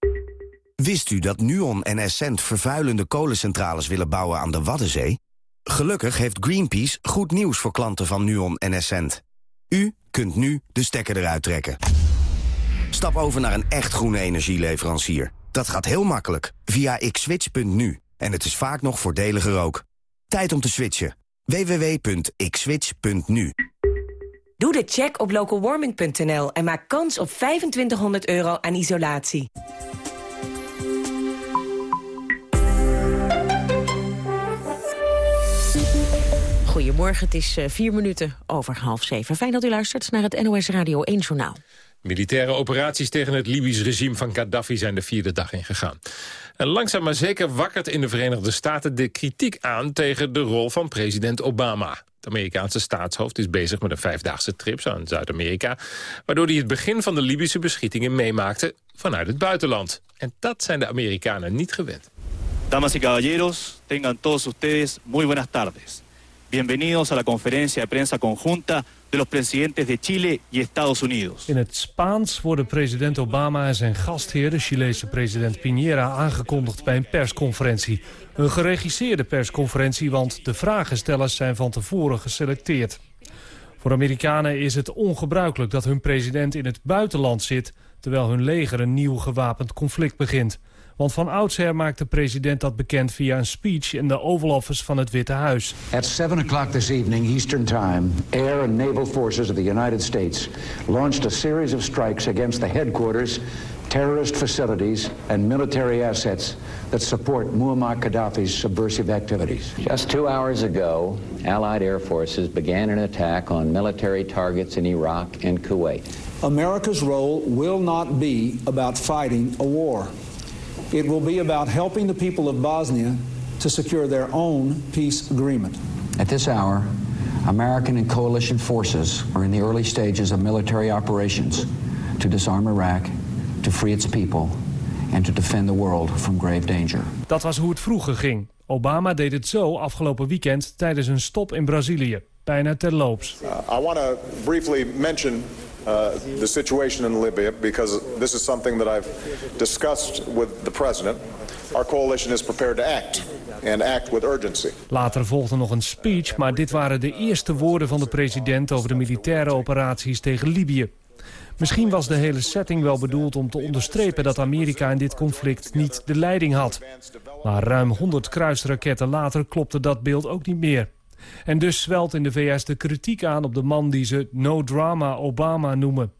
Wist u dat Nuon en Essent vervuilende kolencentrales willen bouwen aan de Waddenzee? Gelukkig heeft Greenpeace goed nieuws voor klanten van Nuon en Essent. U kunt nu de stekker eruit trekken. Stap over naar een echt groene energieleverancier. Dat gaat heel makkelijk via xswitch.nu. En het is vaak nog voordeliger ook. Tijd om te switchen. www.xswitch.nu Doe de check op localwarming.nl en maak kans op 2500 euro aan isolatie. Goedemorgen, het is uh, vier minuten over half zeven. Fijn dat u luistert naar het NOS Radio 1 Journaal. Militaire operaties tegen het Libisch regime van Gaddafi zijn de vierde dag ingegaan. En langzaam maar zeker wakkert in de Verenigde Staten de kritiek aan tegen de rol van president Obama. Het Amerikaanse staatshoofd is bezig met een vijfdaagse trip aan Zuid-Amerika... waardoor hij het begin van de Libische beschietingen meemaakte vanuit het buitenland. En dat zijn de Amerikanen niet gewend. Damas y caballeros, tengan todos ustedes muy buenas tardes. Bienvenidos a la conferencia de prensa conjunta de los presidentes de Chile y Estados Unidos. In het Spaans worden president Obama en zijn gastheer, de Chilese president Piñera, aangekondigd bij een persconferentie. Een geregisseerde persconferentie, want de vragenstellers zijn van tevoren geselecteerd. Voor Amerikanen is het ongebruikelijk dat hun president in het buitenland zit... terwijl hun leger een nieuw gewapend conflict begint. Want van oudsher maakt de president dat bekend via een speech in de Oval Office van het Witte Huis. At 7 o'clock this evening Eastern Time, air and naval forces of the United States launched a series of strikes against the headquarters terrorist facilities, and military assets that support Muammar Gaddafi's subversive activities. Just two hours ago, Allied air forces began an attack on military targets in Iraq and Kuwait. America's role will not be about fighting a war. It will be about helping the people of Bosnia to secure their own peace agreement. At this hour, American and coalition forces are in the early stages of military operations to disarm Iraq, to free its people and to defend the world from grave danger. Dat was hoe het vroeger ging. Obama deed het zo afgelopen weekend tijdens een stop in Brazilië. Bijna terloops. Uh, I want to briefly mention uh, the situation in Libya because this is something that I've discussed with the president. Our coalition is prepared to act and act with urgency. Later volgde nog een speech, maar dit waren de eerste woorden van de president over de militaire operaties tegen Libië. Misschien was de hele setting wel bedoeld om te onderstrepen dat Amerika in dit conflict niet de leiding had. Maar ruim 100 kruisraketten later klopte dat beeld ook niet meer. En dus zwelt in de VS de kritiek aan op de man die ze no drama Obama noemen.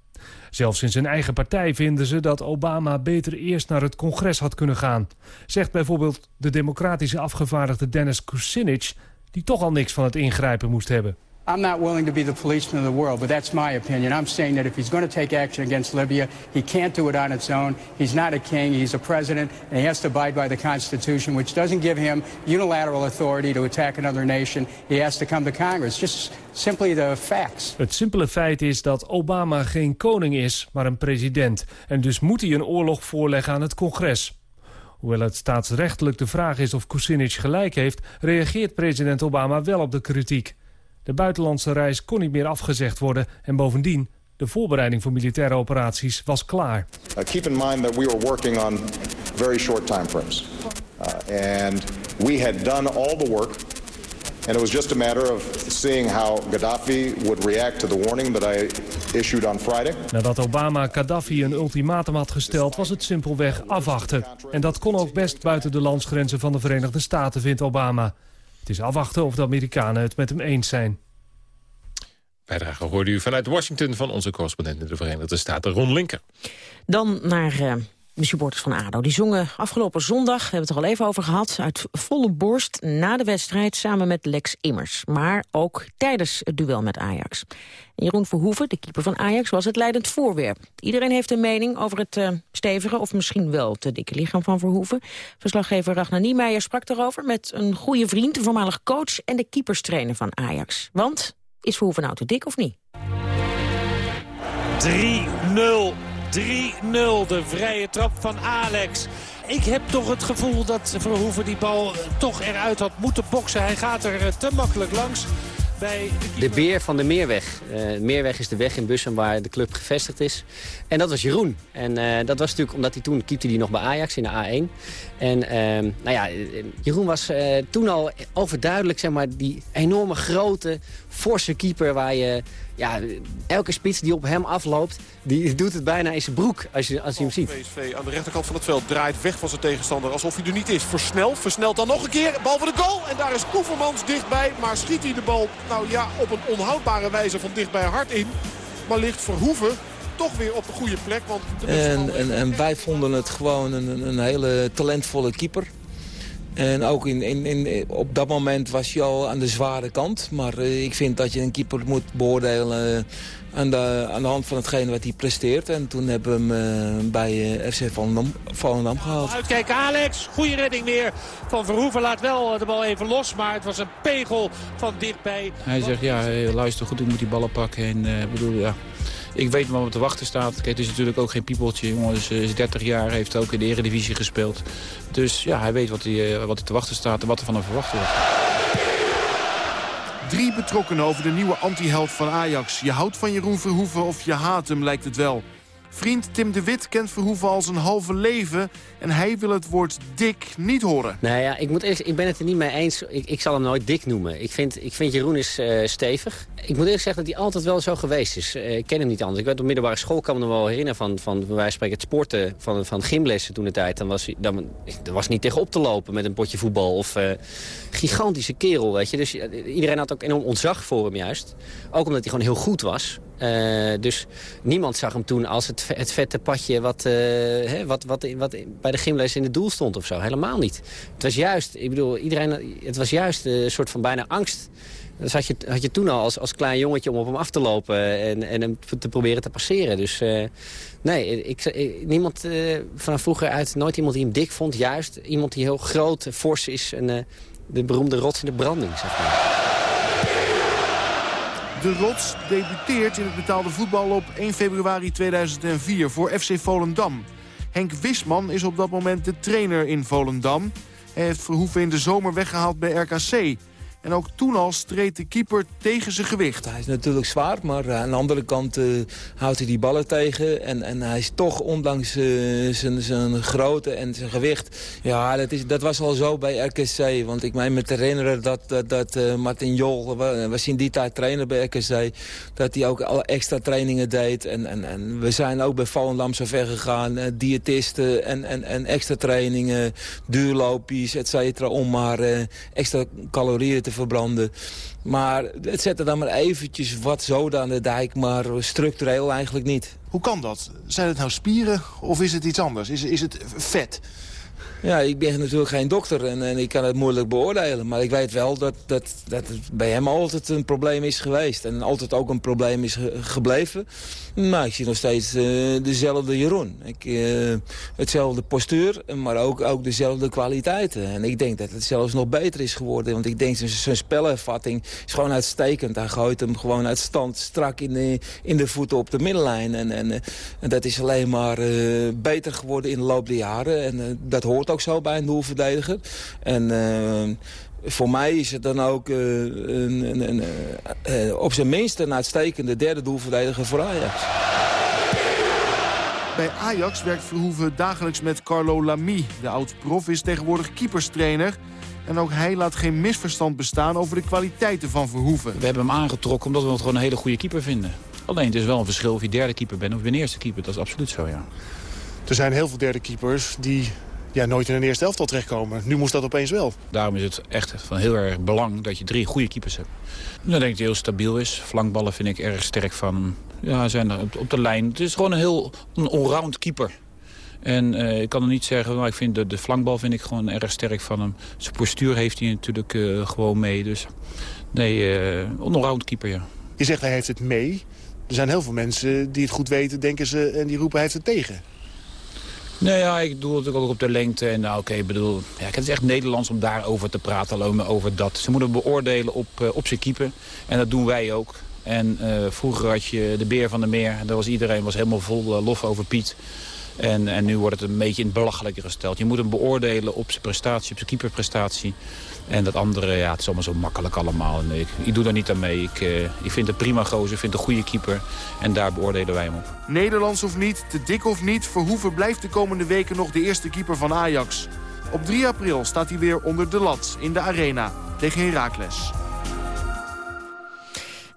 Zelfs in zijn eigen partij vinden ze dat Obama beter eerst naar het congres had kunnen gaan. Zegt bijvoorbeeld de democratische afgevaardigde Dennis Kucinich... die toch al niks van het ingrijpen moest hebben. I'm not willing to be the policeman of the world, but that's my opinion. I'm saying that if he's going to take action against Libya, he can't do it on its own. He's not a king, he's a president, and he has to abide by the Constitution, which doesn't give him unilateral authority to attack another nation. He has to come to Congress. Just simply the facts. Het simpele feit is dat Obama geen koning is, maar een president. En dus moet hij een oorlog voorleggen aan het congres. Hoewel het staatsrechtelijk de vraag is of Kucinich gelijk heeft... reageert president Obama wel op de kritiek. De buitenlandse reis kon niet meer afgezegd worden en bovendien de voorbereiding voor militaire operaties was klaar. Uh, keep in mind that we were working on very short time frames. Uh, and we had done all the work and it was just a matter of seeing how Gaddafi would react to the warning that I issued on Friday. Nadat Obama Gaddafi een ultimatum had gesteld was het simpelweg afwachten. En dat kon ook best buiten de landsgrenzen van de Verenigde Staten, vindt Obama. Het is afwachten of de Amerikanen het met hem eens zijn. Bijdrage hoorde u vanuit Washington van onze correspondent in de Verenigde Staten, Ron Linker. Dan naar uh, de supporters van ADO. Die zongen afgelopen zondag, we hebben het er al even over gehad... uit volle borst na de wedstrijd samen met Lex Immers. Maar ook tijdens het duel met Ajax. En Jeroen Verhoeven, de keeper van Ajax, was het leidend voorwerp. Iedereen heeft een mening over het uh, stevige of misschien wel te dikke lichaam van Verhoeven. Verslaggever Ragnar Niemeyer sprak erover met een goede vriend... de voormalig coach en de keeperstrainer van Ajax. Want, is Verhoeven nou te dik of niet? 3-0 3-0, de vrije trap van Alex. Ik heb toch het gevoel dat Verhoeven die bal toch eruit had moeten boksen. Hij gaat er te makkelijk langs. Bij de, beer van de Meerweg. Uh, Meerweg is de weg in Bussen waar de club gevestigd is. En dat was Jeroen. En dat was natuurlijk omdat hij toen keepte hij nog bij Ajax in de A1. En uh, nou ja, Jeroen was toen al overduidelijk zeg maar, die enorme grote, forse keeper waar je ja, elke spits die op hem afloopt, die doet het bijna in zijn broek als je, als je hem ziet. PSV aan de rechterkant van het veld draait weg van zijn tegenstander alsof hij er niet is. Versnelt, versnelt dan nog een keer, bal voor de goal. En daar is Koevermans dichtbij, maar schiet hij de bal nou ja, op een onhoudbare wijze van dichtbij hard in. Maar ligt Verhoeven toch weer op de goede plek. Want en, en, en, wij vonden het gewoon een, een hele talentvolle keeper. En ook in, in, in, op dat moment was hij al aan de zware kant. Maar uh, ik vind dat je een keeper moet beoordelen uh, aan, de, aan de hand van hetgeen wat hij presteert. En toen hebben we hem uh, bij FC Volendam, Volendam gehaald. Uitkijken Alex, goede redding weer van Verhoeven. Laat wel de bal even los, maar het was een pegel van dichtbij. Hij zegt, ja, luister goed, ik moet die ballen pakken. En bedoel, ja, ik weet wat me te wachten staat. Kijk, het is natuurlijk ook geen piepeltje. Jongen is, is 30 jaar, heeft ook in de eredivisie gespeeld. Dus ja, hij weet wat hij, wat hij te wachten staat en wat er van hem verwacht wordt. Drie betrokkenen over de nieuwe anti-held van Ajax. Je houdt van Jeroen Verhoeven of je haat hem, lijkt het wel. Vriend Tim de Wit kent Verhoeven al zijn halve leven... en hij wil het woord dik niet horen. Nou ja, ik, moet eerst, ik ben het er niet mee eens. Ik, ik zal hem nooit dik noemen. Ik vind, ik vind Jeroen is uh, stevig. Ik moet eerst zeggen dat hij altijd wel zo geweest is. Uh, ik ken hem niet anders. Ik weet op middelbare school kan me nog wel herinneren... van, van wij spreken het sporten van, van gymlessen toen de tijd. Dan was dan, was niet tegen op te lopen met een potje voetbal. Of uh, gigantische kerel, weet je. Dus iedereen had ook enorm ontzag voor hem juist. Ook omdat hij gewoon heel goed was. Dus niemand zag hem toen als het, het vette padje wat, hè, wat, wat, wat bij de gymles in het doel stond of zo. Helemaal niet. Het was juist, ik bedoel, iedereen, het was juist een soort van bijna angst dus had je, had je toen al als, als klein jongetje om op hem af te lopen en, en hem te proberen te passeren. Dus uh, nee, ik, niemand vanaf vroeger uit, nooit iemand die hem dik vond. Juist iemand die heel groot, fors is en de beroemde rots in de branding, zeg maar. De Rots debuteert in het betaalde voetbal op 1 februari 2004 voor FC Volendam. Henk Wisman is op dat moment de trainer in Volendam. Hij heeft Verhoeven in de zomer weggehaald bij RKC. En ook toen al streed de keeper tegen zijn gewicht. Hij is natuurlijk zwaar, maar eh, aan de andere kant uh, houdt hij die ballen tegen. En, en hij is toch, ondanks uh, zijn, zijn grootte en zijn gewicht... Ja, dat, is, dat was al zo bij RKC. Want ik meen me te herinneren dat, dat, dat Martin Jol... was in die tijd trainer bij RKC... dat hij ook alle extra trainingen deed. En, en, en we zijn ook bij Volendam zo ver gegaan. diëtisten en, en, en extra trainingen, duurloopjes, et cetera... om maar extra calorieën te verbranden. Maar het zette dan maar eventjes wat zoden aan de dijk, maar structureel eigenlijk niet. Hoe kan dat? Zijn het nou spieren of is het iets anders? Is, is het vet? Ja, ik ben natuurlijk geen dokter en, en, ik kan het moeilijk beoordelen. Maar ik weet wel dat, dat, dat het bij hem altijd een probleem is geweest. En altijd ook een probleem is gebleven. Maar ik zie nog steeds uh, dezelfde Jeroen. Ik, uh, hetzelfde postuur, maar ook, ook dezelfde kwaliteiten. En ik denk dat het zelfs nog beter is geworden. Want ik denk zijn spelervatting is gewoon uitstekend. Hij gooit hem gewoon uit stand strak in de, in de voeten op de middenlijn. En, en, en dat is alleen maar beter geworden in de loop der jaren. En dat hoort ook zo bij een doelverdediger. En voor mij is het dan ook uh, een, een, een, uh, op zijn minst een uitstekende derde doelverdediger voor Ajax. Bij Ajax werkt Verhoeven dagelijks met Carlo Lamy. De oud-prof is tegenwoordig keeperstrainer. En ook hij laat geen misverstand bestaan over de kwaliteiten van Verhoeven. We hebben hem aangetrokken omdat we hem gewoon een hele goede keeper vinden. Alleen het is wel een verschil of je derde keeper bent of je bent eerste keeper. Dat is absoluut zo, ja. Er zijn heel veel derde keepers die ja, nooit in een eerste elftal terechtkomen. Nu moest dat opeens wel. Daarom is het echt van heel erg belang dat je drie goede keepers hebt. Dan denk ik dat hij heel stabiel is. Flankballen vind ik erg sterk van hem. Ja, zijn er op, de lijn. Het is gewoon een heel een allround keeper. En uh, ik kan er niet zeggen, maar ik vind de, de flankbal vind ik gewoon erg sterk van hem. Zijn postuur heeft hij natuurlijk uh, gewoon mee. Dus nee, een allround keeper, ja. Je zegt hij heeft het mee. Er zijn heel veel mensen die het goed weten, denken ze, en die roepen hij heeft het tegen. Nee, ja, ik doe het ook op de lengte. En nou, oké, bedoel, ja, het is echt Nederlands om daarover te praten, alleen over dat. Ze moeten beoordelen op, uh, op zijn keeper. En dat doen wij ook. En uh, vroeger had je de beer van de meer. Daar was iedereen was helemaal vol uh, lof over Piet. En, en nu wordt het een beetje in het belachelijke gesteld. Je moet hem beoordelen op zijn prestatie, op zijn keeperprestatie. En dat andere, ja, het is allemaal zo makkelijk allemaal. ik, ik doe daar niet aan mee. Ik, uh, ik vind het prima gozer, ik vind het een goede keeper. En daar beoordelen wij hem op. Nederlands of niet, te dik of niet... Verhoeven blijft de komende weken nog de eerste keeper van Ajax. Op 3 april staat hij weer onder de lat in de arena tegen Heracles.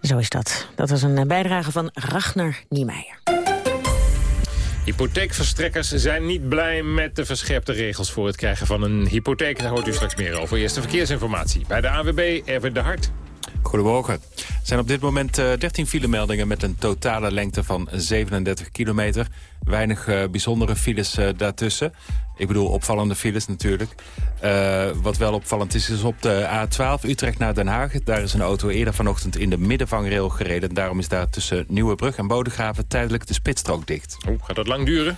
Zo is dat. Dat was een bijdrage van Ragnar Niemeyer. Hypotheekverstrekkers zijn niet blij met de verscherpte regels voor het krijgen van een hypotheek. Daar hoort u straks meer over. Eerste verkeersinformatie bij de AWB Erwin de Hart. Goedemorgen. Er zijn op dit moment 13 filemeldingen met een totale lengte van 37 kilometer. Weinig uh, bijzondere files uh, daartussen. Ik bedoel opvallende files natuurlijk. Wat wel opvallend is, is op de A12 Utrecht naar Den Haag. Daar is een auto eerder vanochtend in de middenvangrail gereden. Daarom is daar tussen Nieuwebrug en Bodegraven tijdelijk de spitsstrook dicht. Oh, gaat dat lang duren?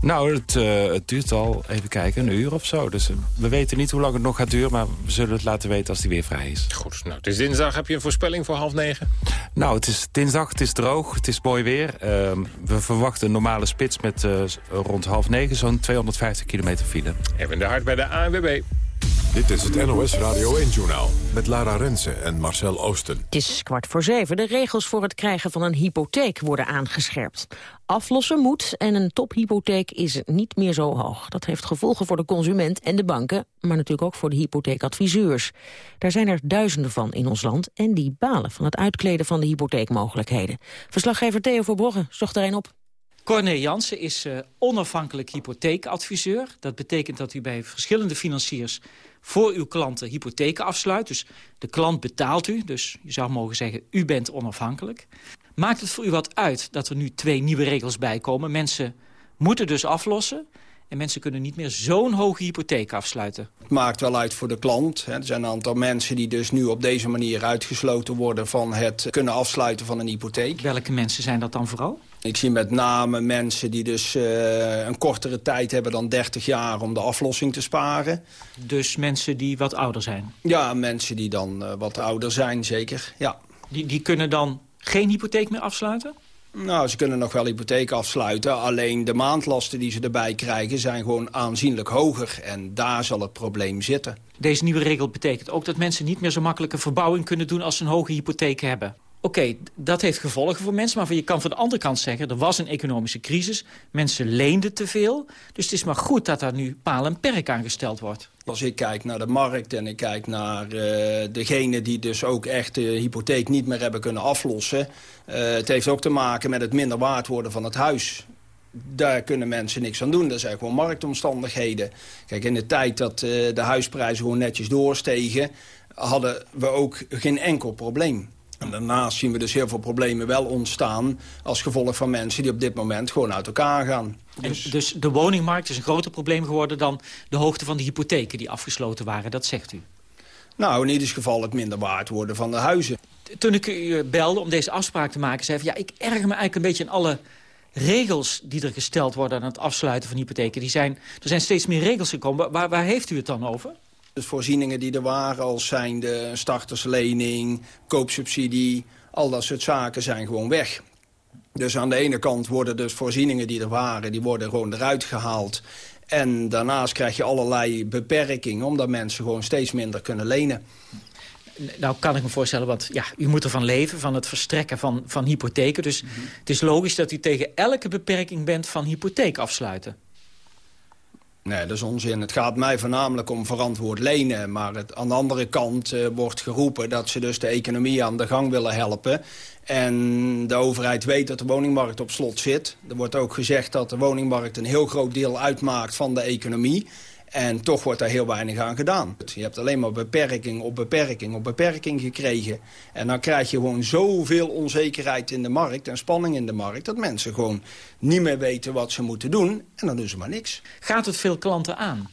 Nou, het, uh, het, duurt al, even kijken, een uur of zo. Dus uh, we weten niet hoe lang het nog gaat duren... maar we zullen het laten weten als die weer vrij is. Goed, nou, het is dinsdag. Heb je een voorspelling voor half negen? Nou, het is dinsdag, het is droog, het is mooi weer. Uh, we verwachten een normale spits met eh, rond half negen... zo'n 250 kilometer file. Even de hart bij de ANWB. Dit is het NOS Radio 1-journaal met Lara Rensen en Marcel Oosten. Het is kwart voor zeven. De regels voor het krijgen van een hypotheek worden aangescherpt. Aflossen moet en een tophypotheek is niet meer zo hoog. Dat heeft gevolgen voor de consument en de banken, maar natuurlijk ook voor de hypotheekadviseurs. Daar zijn er duizenden van in ons land en die balen van het uitkleden van de hypotheekmogelijkheden. Verslaggever Theo Verbrugge zocht er een op. Corné Jansen is uh, onafhankelijk hypotheekadviseur. Dat betekent dat u bij verschillende financiers voor uw klanten hypotheken afsluit. Dus de klant betaalt u, dus je zou mogen zeggen, u bent onafhankelijk. Maakt het voor u wat uit dat er nu twee nieuwe regels bij komen? Mensen moeten dus aflossen... En mensen kunnen niet meer zo'n hoge hypotheek afsluiten. Het maakt wel uit voor de klant. Er zijn een aantal mensen die dus nu op deze manier uitgesloten worden... van het kunnen afsluiten van een hypotheek. Welke mensen zijn dat dan vooral? Ik zie met name mensen die dus uh, een kortere tijd hebben dan 30 jaar om de aflossing te sparen. Dus mensen die wat ouder zijn? Ja, mensen die dan uh, wat ouder zijn, zeker. Ja. Die, die kunnen dan geen hypotheek meer afsluiten? Nou, ze kunnen nog wel hypotheek afsluiten. Alleen de maandlasten die ze erbij krijgen zijn gewoon aanzienlijk hoger. En daar zal het probleem zitten. Deze nieuwe regel betekent ook dat mensen niet meer zo makkelijk een verbouwing kunnen doen als ze een hoge hypotheek hebben. Oké, dat heeft gevolgen voor mensen. Maar je kan van de andere kant zeggen, er was een economische crisis. Mensen leenden te veel. Dus het is maar goed dat daar nu paal en perk aan gesteld wordt. Als ik kijk naar de markt en ik kijk naar uh, degene die dus ook echt de hypotheek niet meer hebben kunnen aflossen. Uh, het heeft ook te maken met het minder waard worden van het huis. Daar kunnen mensen niks aan doen. Dat zijn gewoon marktomstandigheden. Kijk, in de tijd dat uh, de huisprijzen gewoon netjes doorstegen... hadden we ook geen enkel probleem. En daarnaast zien we dus heel veel problemen wel ontstaan... als gevolg van mensen die op dit moment gewoon uit elkaar gaan. Dus, dus de woningmarkt is een groter probleem geworden... dan de hoogte van de hypotheken die afgesloten waren, dat zegt u? Nou, in ieder geval het minder waard worden van de huizen. Toen ik u belde om deze afspraak te maken, zei van... ja, ik erger me eigenlijk een beetje aan alle regels die er gesteld worden... aan het afsluiten van hypotheken. Die zijn, er zijn steeds meer regels gekomen. Waar, waar heeft u het dan over? Dus voorzieningen die er waren, als zijn de starterslening, koopsubsidie... al dat soort zaken zijn gewoon weg. Dus aan de ene kant worden dus voorzieningen die er waren... die worden gewoon eruit gehaald. En daarnaast krijg je allerlei beperkingen... omdat mensen gewoon steeds minder kunnen lenen. Nou kan ik me voorstellen, want ja, u moet ervan leven... van het verstrekken van, van hypotheken. Dus mm -hmm. het is logisch dat u tegen elke beperking bent van hypotheek afsluiten. Nee, dat is onzin. Het gaat mij voornamelijk om verantwoord lenen. Maar aan de andere kant uh, wordt geroepen dat ze dus de economie aan de gang willen helpen. En de overheid weet dat de woningmarkt op slot zit. Er wordt ook gezegd dat de woningmarkt een heel groot deel uitmaakt van de economie. En toch wordt daar heel weinig aan gedaan. Je hebt alleen maar beperking op beperking op beperking gekregen. En dan krijg je gewoon zoveel onzekerheid in de markt en spanning in de markt... dat mensen gewoon niet meer weten wat ze moeten doen. En dan doen ze maar niks. Gaat het veel klanten aan?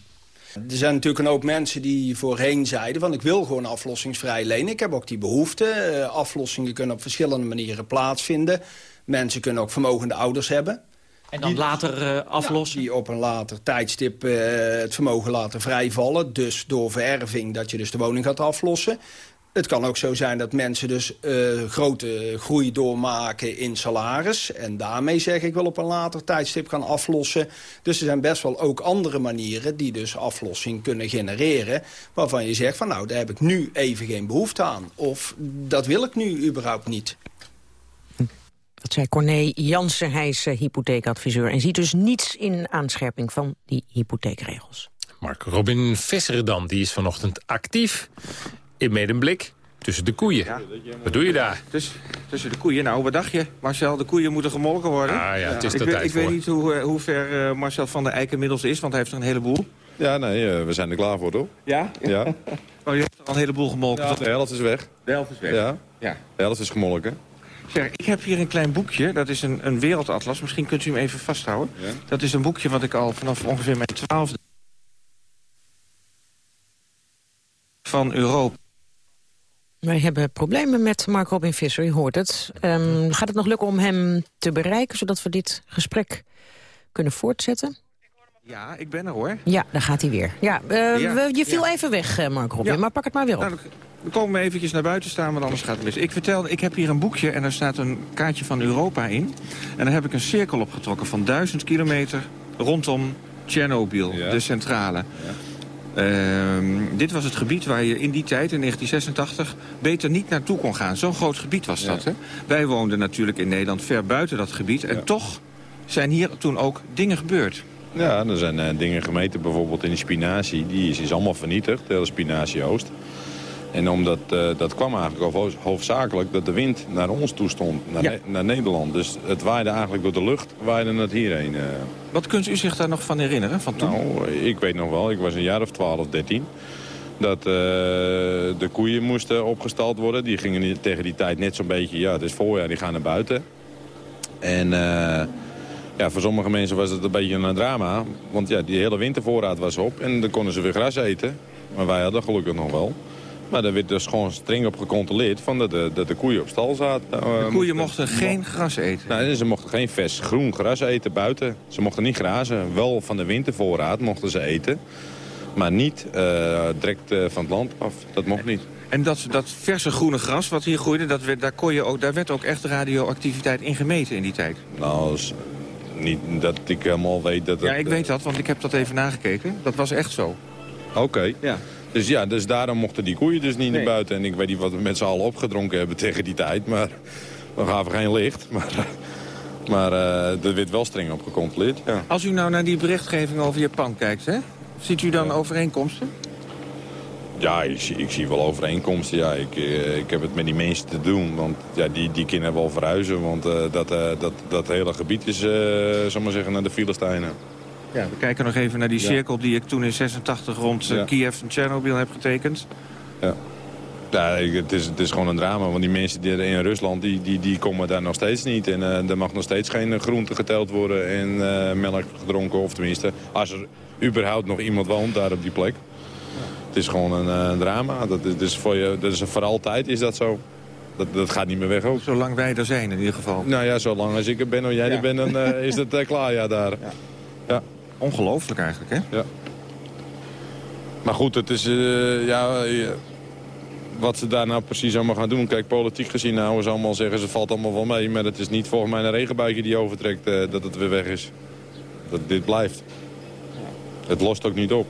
Er zijn natuurlijk een hoop mensen die voorheen zeiden... van ik wil gewoon aflossingsvrij lenen. Ik heb ook die behoefte. Aflossingen kunnen op verschillende manieren plaatsvinden. Mensen kunnen ook vermogende ouders hebben... En dan later uh, aflossen? Ja, die op een later tijdstip uh, het vermogen laten vrijvallen. Dus door vererving dat je dus de woning gaat aflossen. Het kan ook zo zijn dat mensen dus uh, grote groei doormaken in salaris. En daarmee zeg ik wel op een later tijdstip gaan aflossen. Dus er zijn best wel ook andere manieren die dus aflossing kunnen genereren. Waarvan je zegt van nou, daar heb ik nu even geen behoefte aan. Of dat wil ik nu überhaupt niet. Dat zei Corné Jansen, hij is uh, hypotheekadviseur... en ziet dus niets in aanscherping van die hypotheekregels. Mark Robin Visser dan, die is vanochtend actief in Medemblik tussen de koeien. Ja. Wat doe je daar? Tussen, tussen de koeien? Nou, wat dacht je? Marcel, de koeien moeten gemolken worden. Ah ja, het is ik, de tijd Ik voor. weet niet hoe, uh, hoe ver uh, Marcel van der Eyck inmiddels is, want hij heeft er een heleboel. Ja, nee, we zijn er klaar voor, toch? Ja? Ja. Oh, je hebt er al een heleboel gemolken. Ja, de helft is weg. De helft is weg? Ja. ja. De helft is gemolken. Zeg, ik heb hier een klein boekje. Dat is een, een wereldatlas. Misschien kunt u hem even vasthouden. Ja. Dat is een boekje wat ik al vanaf ongeveer mijn twaalfde... van Europa. Wij hebben problemen met Mark Robin Visser, u hoort het. Um, gaat het nog lukken om hem te bereiken... zodat we dit gesprek kunnen voortzetten? Ja, ik ben er hoor. Ja, daar gaat hij weer. Ja, uh, ja we, je viel ja. even weg, Mark Robin, ja. maar pak het maar weer op. Nou, we komen eventjes naar buiten staan, want anders gaat het mis. Ik vertelde, ik heb hier een boekje en daar staat een kaartje van Europa in. En daar heb ik een cirkel opgetrokken van duizend kilometer rondom Tsjernobyl, ja. de centrale. Ja. Uh, dit was het gebied waar je in die tijd, in 1986, beter niet naartoe kon gaan. Zo'n groot gebied was dat. Hè? Wij woonden natuurlijk in Nederland ver buiten dat gebied. En toch zijn hier toen ook dingen gebeurd. Ja, er zijn uh, dingen gemeten, bijvoorbeeld in de spinazie. Die is, is allemaal vernietigd, de hele spinazie-oost. En omdat, uh, dat kwam eigenlijk ho hoofdzakelijk dat de wind naar ons toe stond, naar, ja. ne naar, Nederland. Dus het waaide eigenlijk door de lucht, waaide het hierheen. Uh. Wat kunt u zich daar nog van herinneren, van toen? Nou, ik weet nog wel, ik was een jaar of 12, 13. Dat de koeien moesten opgestald worden. Die gingen tegen die tijd net zo'n beetje, ja, het is voorjaar, die gaan naar buiten. En ja, voor sommige mensen was het een beetje een drama. Want ja, die hele wintervoorraad was op en dan konden ze weer gras eten. Maar wij hadden gelukkig nog wel. Maar daar werd dus gewoon streng op gecontroleerd van dat, de, dat de koeien op stal zaten. de eh, koeien mochten geen gras eten? Nou, ze mochten geen vers groen gras eten buiten. Ze mochten niet grazen. Wel van de wintervoorraad mochten ze eten. Maar niet uh, direct uh, van het land af. Dat mocht niet. En dat, dat verse groene gras wat hier groeide, dat werd, daar, kon je ook, daar werd ook echt radioactiviteit in gemeten in die tijd? Nou, niet dat ik helemaal weet dat... Ja, ik weet dat, want ik heb dat even nagekeken. Dat was echt zo. Oké. Ja. Dus ja, dus daarom mochten die koeien dus niet naar buiten. En ik weet niet wat we met z'n allen opgedronken hebben tegen die tijd. Maar we gaven geen licht. Maar, maar uh, er werd wel streng op gecontroleerd. Ja. Als u nou naar die berichtgeving over Japan kijkt, hè? ziet u dan overeenkomsten? Ja, ik zie, ik zie wel overeenkomsten. Ja. Ik, uh, ik heb het met die mensen te doen. Want ja, die, die kunnen wel verhuizen. Want uh, dat, uh, dat, dat hele gebied is, zal maar zeggen, naar de Filistijnen. Ja, we kijken nog even naar die cirkel die ik toen in 86 rond ja. Kiev en Tsjernobyl heb getekend. Ja. Ja, het is, het is gewoon een drama, want die mensen die in Rusland die, die, die komen daar nog steeds niet. En uh, er mag nog steeds geen groente geteld worden en uh, melk gedronken. Of tenminste, als er überhaupt nog iemand woont daar op die plek. Het is gewoon een uh, drama. Dat is, dus voor, je, dat is voor altijd is dat zo. Dat, dat gaat niet meer weg ook. Zolang wij er zijn in ieder geval. Nou ja, zolang als ik er ben of jij er bent, dan is het klaar ja, daar. Ja. ja. Ongelooflijk eigenlijk, hè? Ja. Maar goed, het is... Uh, ja, wat ze daar nou precies allemaal gaan doen. Kijk, politiek gezien nou ze allemaal zeggen... ze valt allemaal wel mee, maar het is niet volgens mij een regenbuikje die overtrekt... Dat het weer weg is. Dat dit blijft. Het lost ook niet op.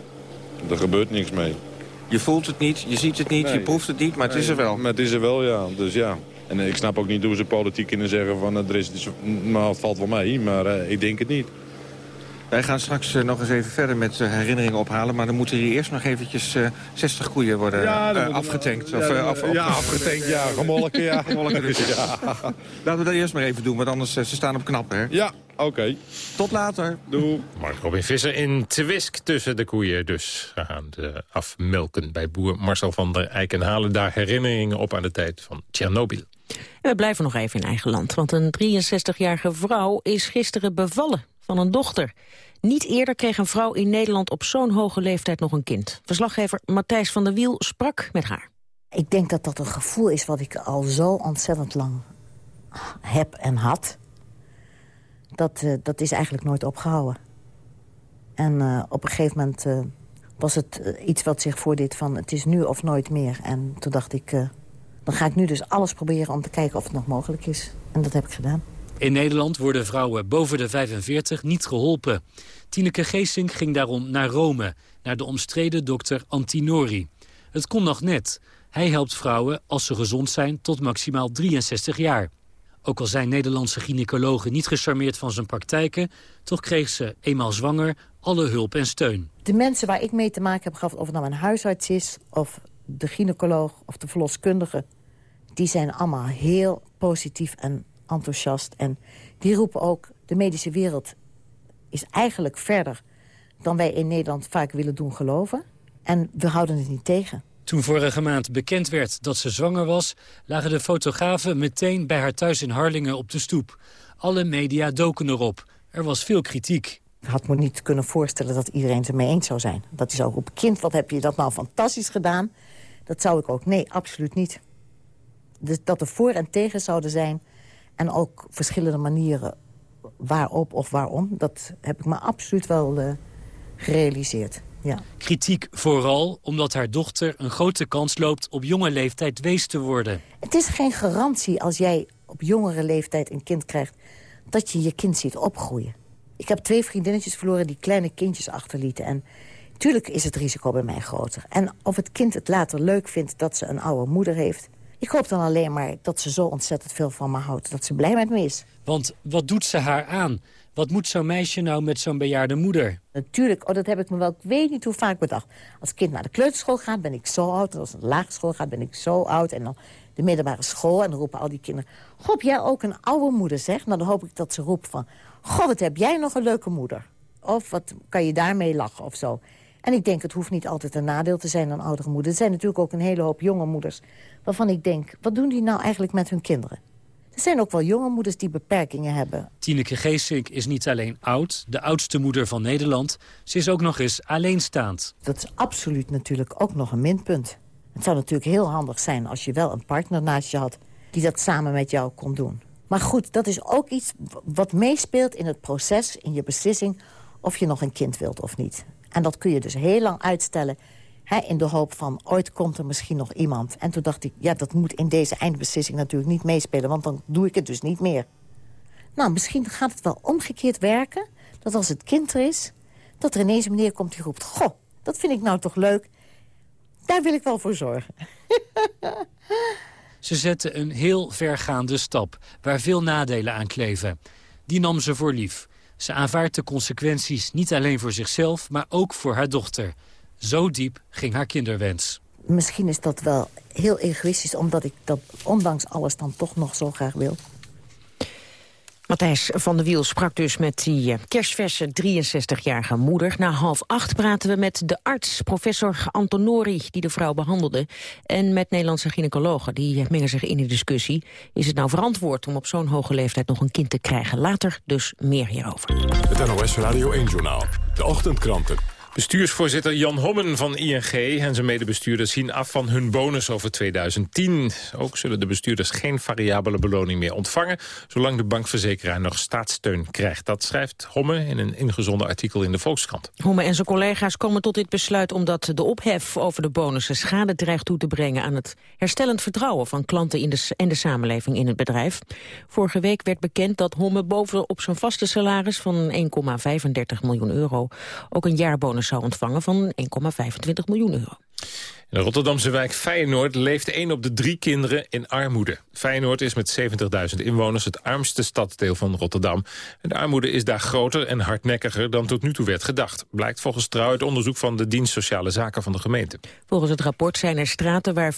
Er gebeurt niks mee. Je voelt het niet, je ziet het niet, nee. je proeft het niet, maar het is er wel. Maar het is er wel, ja. Dus ja. En ik snap ook niet hoe ze politiek kunnen zeggen van... er is, maar het valt wel mee, maar uh, ik denk het niet. Wij gaan straks uh, nog eens even verder met uh, herinneringen ophalen. Maar dan moeten hier eerst nog eventjes uh, 60 koeien worden ja, afgetankt. Ja, of, af, ja, afgetankt, ja. Gemolken, ja. Gemolken dus, ja. Laten we dat eerst maar even doen, want anders ze staan op knappen, hè? Ja, oké. Okay. Tot later. Doei. Mark Robin Visser in Twisk tussen de koeien. Dus we gaan de afmelken bij boer Marcel van der Eiken. Halen daar herinneringen op aan de tijd van Tsjernobyl. En we blijven nog even in eigen land. Want een 63-jarige vrouw is gisteren bevallen van een dochter. Niet eerder kreeg een vrouw in Nederland op zo'n hoge leeftijd nog een kind. Verslaggever Matthijs van der Wiel sprak met haar. Ik denk dat dat een gevoel is wat ik al zo ontzettend lang heb en had. Dat, uh, dat is eigenlijk nooit opgehouden. En uh, op een gegeven moment uh, was het iets wat zich voordeed van... het is nu of nooit meer. En toen dacht ik, dan ga ik nu dus alles proberen om te kijken of het nog mogelijk is. En dat heb ik gedaan. In Nederland worden vrouwen boven de 45 niet geholpen. Tineke Geesink ging daarom naar Rome, naar de omstreden dokter Antinori. Het kon nog net. Hij helpt vrouwen, als ze gezond zijn, tot maximaal 63 jaar. Ook al zijn Nederlandse gynaecologen niet gecharmeerd van zijn praktijken... toch kreeg ze, eenmaal zwanger, alle hulp en steun. De mensen waar ik mee te maken heb gehad, of het nou een huisarts is... of de gynaecoloog of de verloskundige... die zijn allemaal heel positief en enthousiast. En die roepen ook, de medische wereld is eigenlijk verder... dan wij in Nederland vaak willen doen geloven. En we houden het niet tegen. Toen vorige maand bekend werd dat ze zwanger was... lagen de fotografen meteen bij haar thuis in Harlingen op de stoep. Alle media doken erop. Er was veel kritiek. Ik had me niet kunnen voorstellen dat iedereen het ermee eens zou zijn. Dat is ook op kind, wat heb je dat nou fantastisch gedaan? Dat zou ik ook, nee, absoluut niet. Dus dat er voor en tegen zouden zijn... En ook verschillende manieren waarop of waarom. Dat heb ik me absoluut wel uh, gerealiseerd. Ja. Kritiek vooral omdat haar dochter een grote kans loopt op jonge leeftijd wees te worden. Het is geen garantie als jij op jongere leeftijd een kind krijgt... dat je je kind ziet opgroeien. Ik heb twee vriendinnetjes verloren die kleine kindjes achterlieten. En tuurlijk is het risico bij mij groter. En of het kind het later leuk vindt dat ze een oude moeder heeft... Ik hoop dan alleen maar dat ze zo ontzettend veel van me houdt. Dat ze blij met me is. Want wat doet ze haar aan? Wat moet zo'n meisje nou met zo'n bejaarde moeder? Natuurlijk, oh, dat heb ik me wel, ik weet niet hoe vaak bedacht. Als kind naar de kleuterschool gaat, ben ik zo oud. En als het naar de lagere school gaat, ben ik zo oud. En dan de middelbare school. En dan roepen al die kinderen... Goh, heb jij ook een oude moeder, zeg? Nou, dan hoop ik dat ze roept van... Goh, wat heb jij nog een leuke moeder. Of wat kan je daarmee lachen of zo. En ik denk, het hoeft niet altijd een nadeel te zijn aan oudere moeders. Er zijn natuurlijk ook een hele hoop jonge moeders... waarvan ik denk, wat doen die nou eigenlijk met hun kinderen? Er zijn ook wel jonge moeders die beperkingen hebben. Tineke Geesink is niet alleen oud, de oudste moeder van Nederland. Ze is ook nog eens alleenstaand. Dat is absoluut natuurlijk ook nog een minpunt. Het zou natuurlijk heel handig zijn als je wel een partner naast je had... die dat samen met jou kon doen. Maar goed, dat is ook iets wat meespeelt in het proces, in je beslissing... of je nog een kind wilt of niet. En dat kun je dus heel lang uitstellen... In de hoop van, ooit komt er misschien nog iemand. En toen dacht ik, ja, dat moet in deze eindbeslissing natuurlijk niet meespelen... want dan doe ik het dus niet meer. Nou, misschien gaat het wel omgekeerd werken... dat als het kind er is, dat er ineens een meneer komt die roept... goh, dat vind ik nou toch leuk, daar wil ik wel voor zorgen. Ze zette een heel vergaande stap, waar veel nadelen aan kleven. Die nam ze voor lief. Ze aanvaardt de consequenties niet alleen voor zichzelf, maar ook voor haar dochter. Zo diep ging haar kinderwens. Misschien is dat wel heel egoïstisch, omdat ik dat ondanks alles dan toch nog zo graag wil. Matthijs van der Wiel sprak dus met die uh, kerstverse 63-jarige moeder. Na half acht praten we met de arts, professor Antonori, die de vrouw behandelde. En met Nederlandse gynaecologen, die mengen zich in de discussie. Is het nou verantwoord om op zo'n hoge leeftijd nog een kind te krijgen? Later dus meer hierover. Het NOS Radio 1-journaal. De ochtendkranten. Bestuursvoorzitter Jan Hommen van ING en zijn medebestuurders zien af van hun bonus over 2010. Ook zullen de bestuurders geen variabele beloning meer ontvangen... zolang de bankverzekeraar nog staatssteun krijgt. Dat schrijft Hommen in een ingezonden artikel in de Volkskrant. Hommen en zijn collega's komen tot dit besluit omdat de ophef over de bonussen schade dreigt toe te brengen aan het herstellend vertrouwen van klanten in de, en de samenleving in het bedrijf. Vorige week werd bekend dat Hommen bovenop zijn vaste salaris van 1,35 miljoen euro ook een jaarbonus zou ontvangen van 1,25 miljoen euro. In de Rotterdamse wijk Feyenoord leeft één op de drie kinderen in armoede. Feyenoord is met 70.000 inwoners het armste stadsdeel van Rotterdam. En de armoede is daar groter en hardnekkiger dan tot nu toe werd gedacht. Blijkt volgens trouw uit onderzoek van de dienst Sociale Zaken van de gemeente. Volgens het rapport zijn er straten waar 44%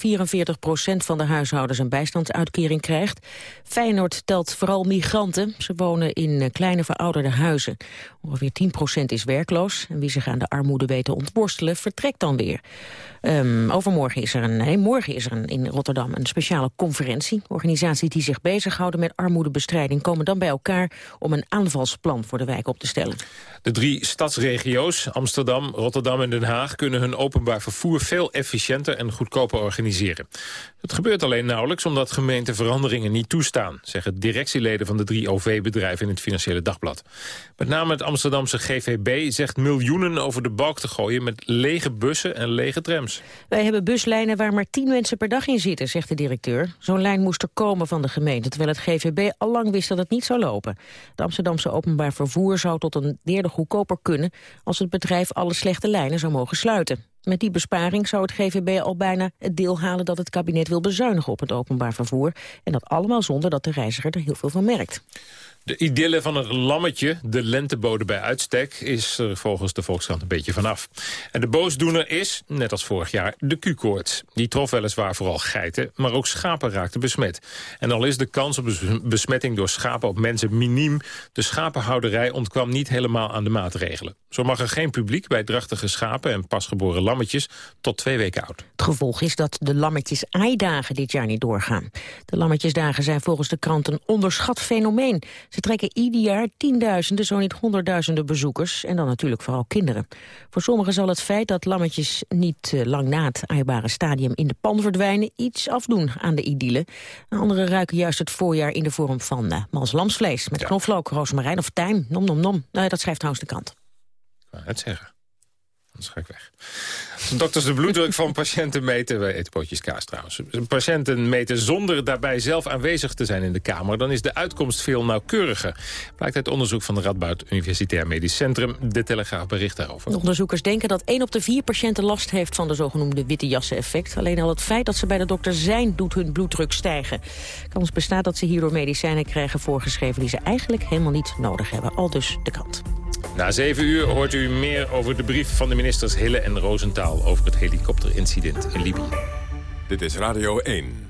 van de huishoudens een bijstandsuitkering krijgt. Feyenoord telt vooral migranten. Ze wonen in eh, kleine verouderde huizen. Ongeveer 10% is werkloos. En wie zich aan de armoede weet te ontworstelen, vertrekt dan weer. Um, overmorgen is er een, nee, morgen is er een, in Rotterdam een speciale conferentie. Organisaties die zich bezighouden met armoedebestrijding komen dan bij elkaar om een aanvalsplan voor de wijk op te stellen. De drie stadsregio's, Amsterdam, Rotterdam en Den Haag... kunnen hun openbaar vervoer veel efficiënter en goedkoper organiseren. Het gebeurt alleen nauwelijks omdat gemeenten veranderingen niet toestaan... zeggen directieleden van de drie OV-bedrijven in het Financiële Dagblad. Met name het Amsterdamse GVB zegt miljoenen over de balk te gooien... met lege bussen en lege trams. Wij hebben buslijnen waar maar tien mensen per dag in zitten, zegt de directeur. Zo'n lijn moest er komen van de gemeente, terwijl het GVB al lang wist dat het niet zou lopen. Het Amsterdamse openbaar vervoer zou tot een derde goedkoper kunnen... als het bedrijf alle slechte lijnen zou mogen sluiten. Met die besparing zou het GVB al bijna het deel halen dat het kabinet wil bezuinigen op het openbaar vervoer. En dat allemaal zonder dat de reiziger er heel veel van merkt. De idylle van het lammetje, de lentebode bij uitstek... is er volgens de Volkskrant een beetje vanaf. En de boosdoener is, net als vorig jaar, de Q-koorts. Die trof weliswaar vooral geiten, maar ook schapen raakten besmet. En al is de kans op besmetting door schapen op mensen miniem... de schapenhouderij ontkwam niet helemaal aan de maatregelen. Zo mag er geen publiek bij drachtige schapen en pasgeboren lammetjes... tot twee weken oud. Het gevolg is dat de lammetjes eidagen dit jaar niet doorgaan. De lammetjesdagen zijn volgens de krant een onderschat fenomeen. Ze trekken ieder jaar tienduizenden, zo niet honderdduizenden bezoekers... en dan natuurlijk vooral kinderen. Voor sommigen zal het feit dat lammetjes niet eh, lang na het aaibare stadium in de pan verdwijnen... iets afdoen aan de idylle. Anderen ruiken juist het voorjaar in de vorm van uh, mals lamsvlees... met knoflook, rozemarijn of tijm. Nom nom nom. Nou, dat schrijft trouwens de krant. Ik het zeggen. Anders ga ik weg. Dokters de bloeddruk van patiënten meten... wij eten pootjes kaas trouwens. Patiënten meten zonder daarbij zelf aanwezig te zijn in de kamer... dan is de uitkomst veel nauwkeuriger. Blijkt uit onderzoek van de Radboud Universitair Medisch Centrum. De Telegraaf bericht daarover. De onderzoekers denken dat 1 op de 4 patiënten last heeft... van de zogenoemde witte jassen effect. Alleen al het feit dat ze bij de dokter zijn... doet hun bloeddruk stijgen. Kans bestaat dat ze hierdoor medicijnen krijgen voorgeschreven... die ze eigenlijk helemaal niet nodig hebben. Al dus de kant. Na zeven uur hoort u meer over de brief van de ministers Hille en Roosentaal... over het helikopterincident in Libië. Dit is Radio 1.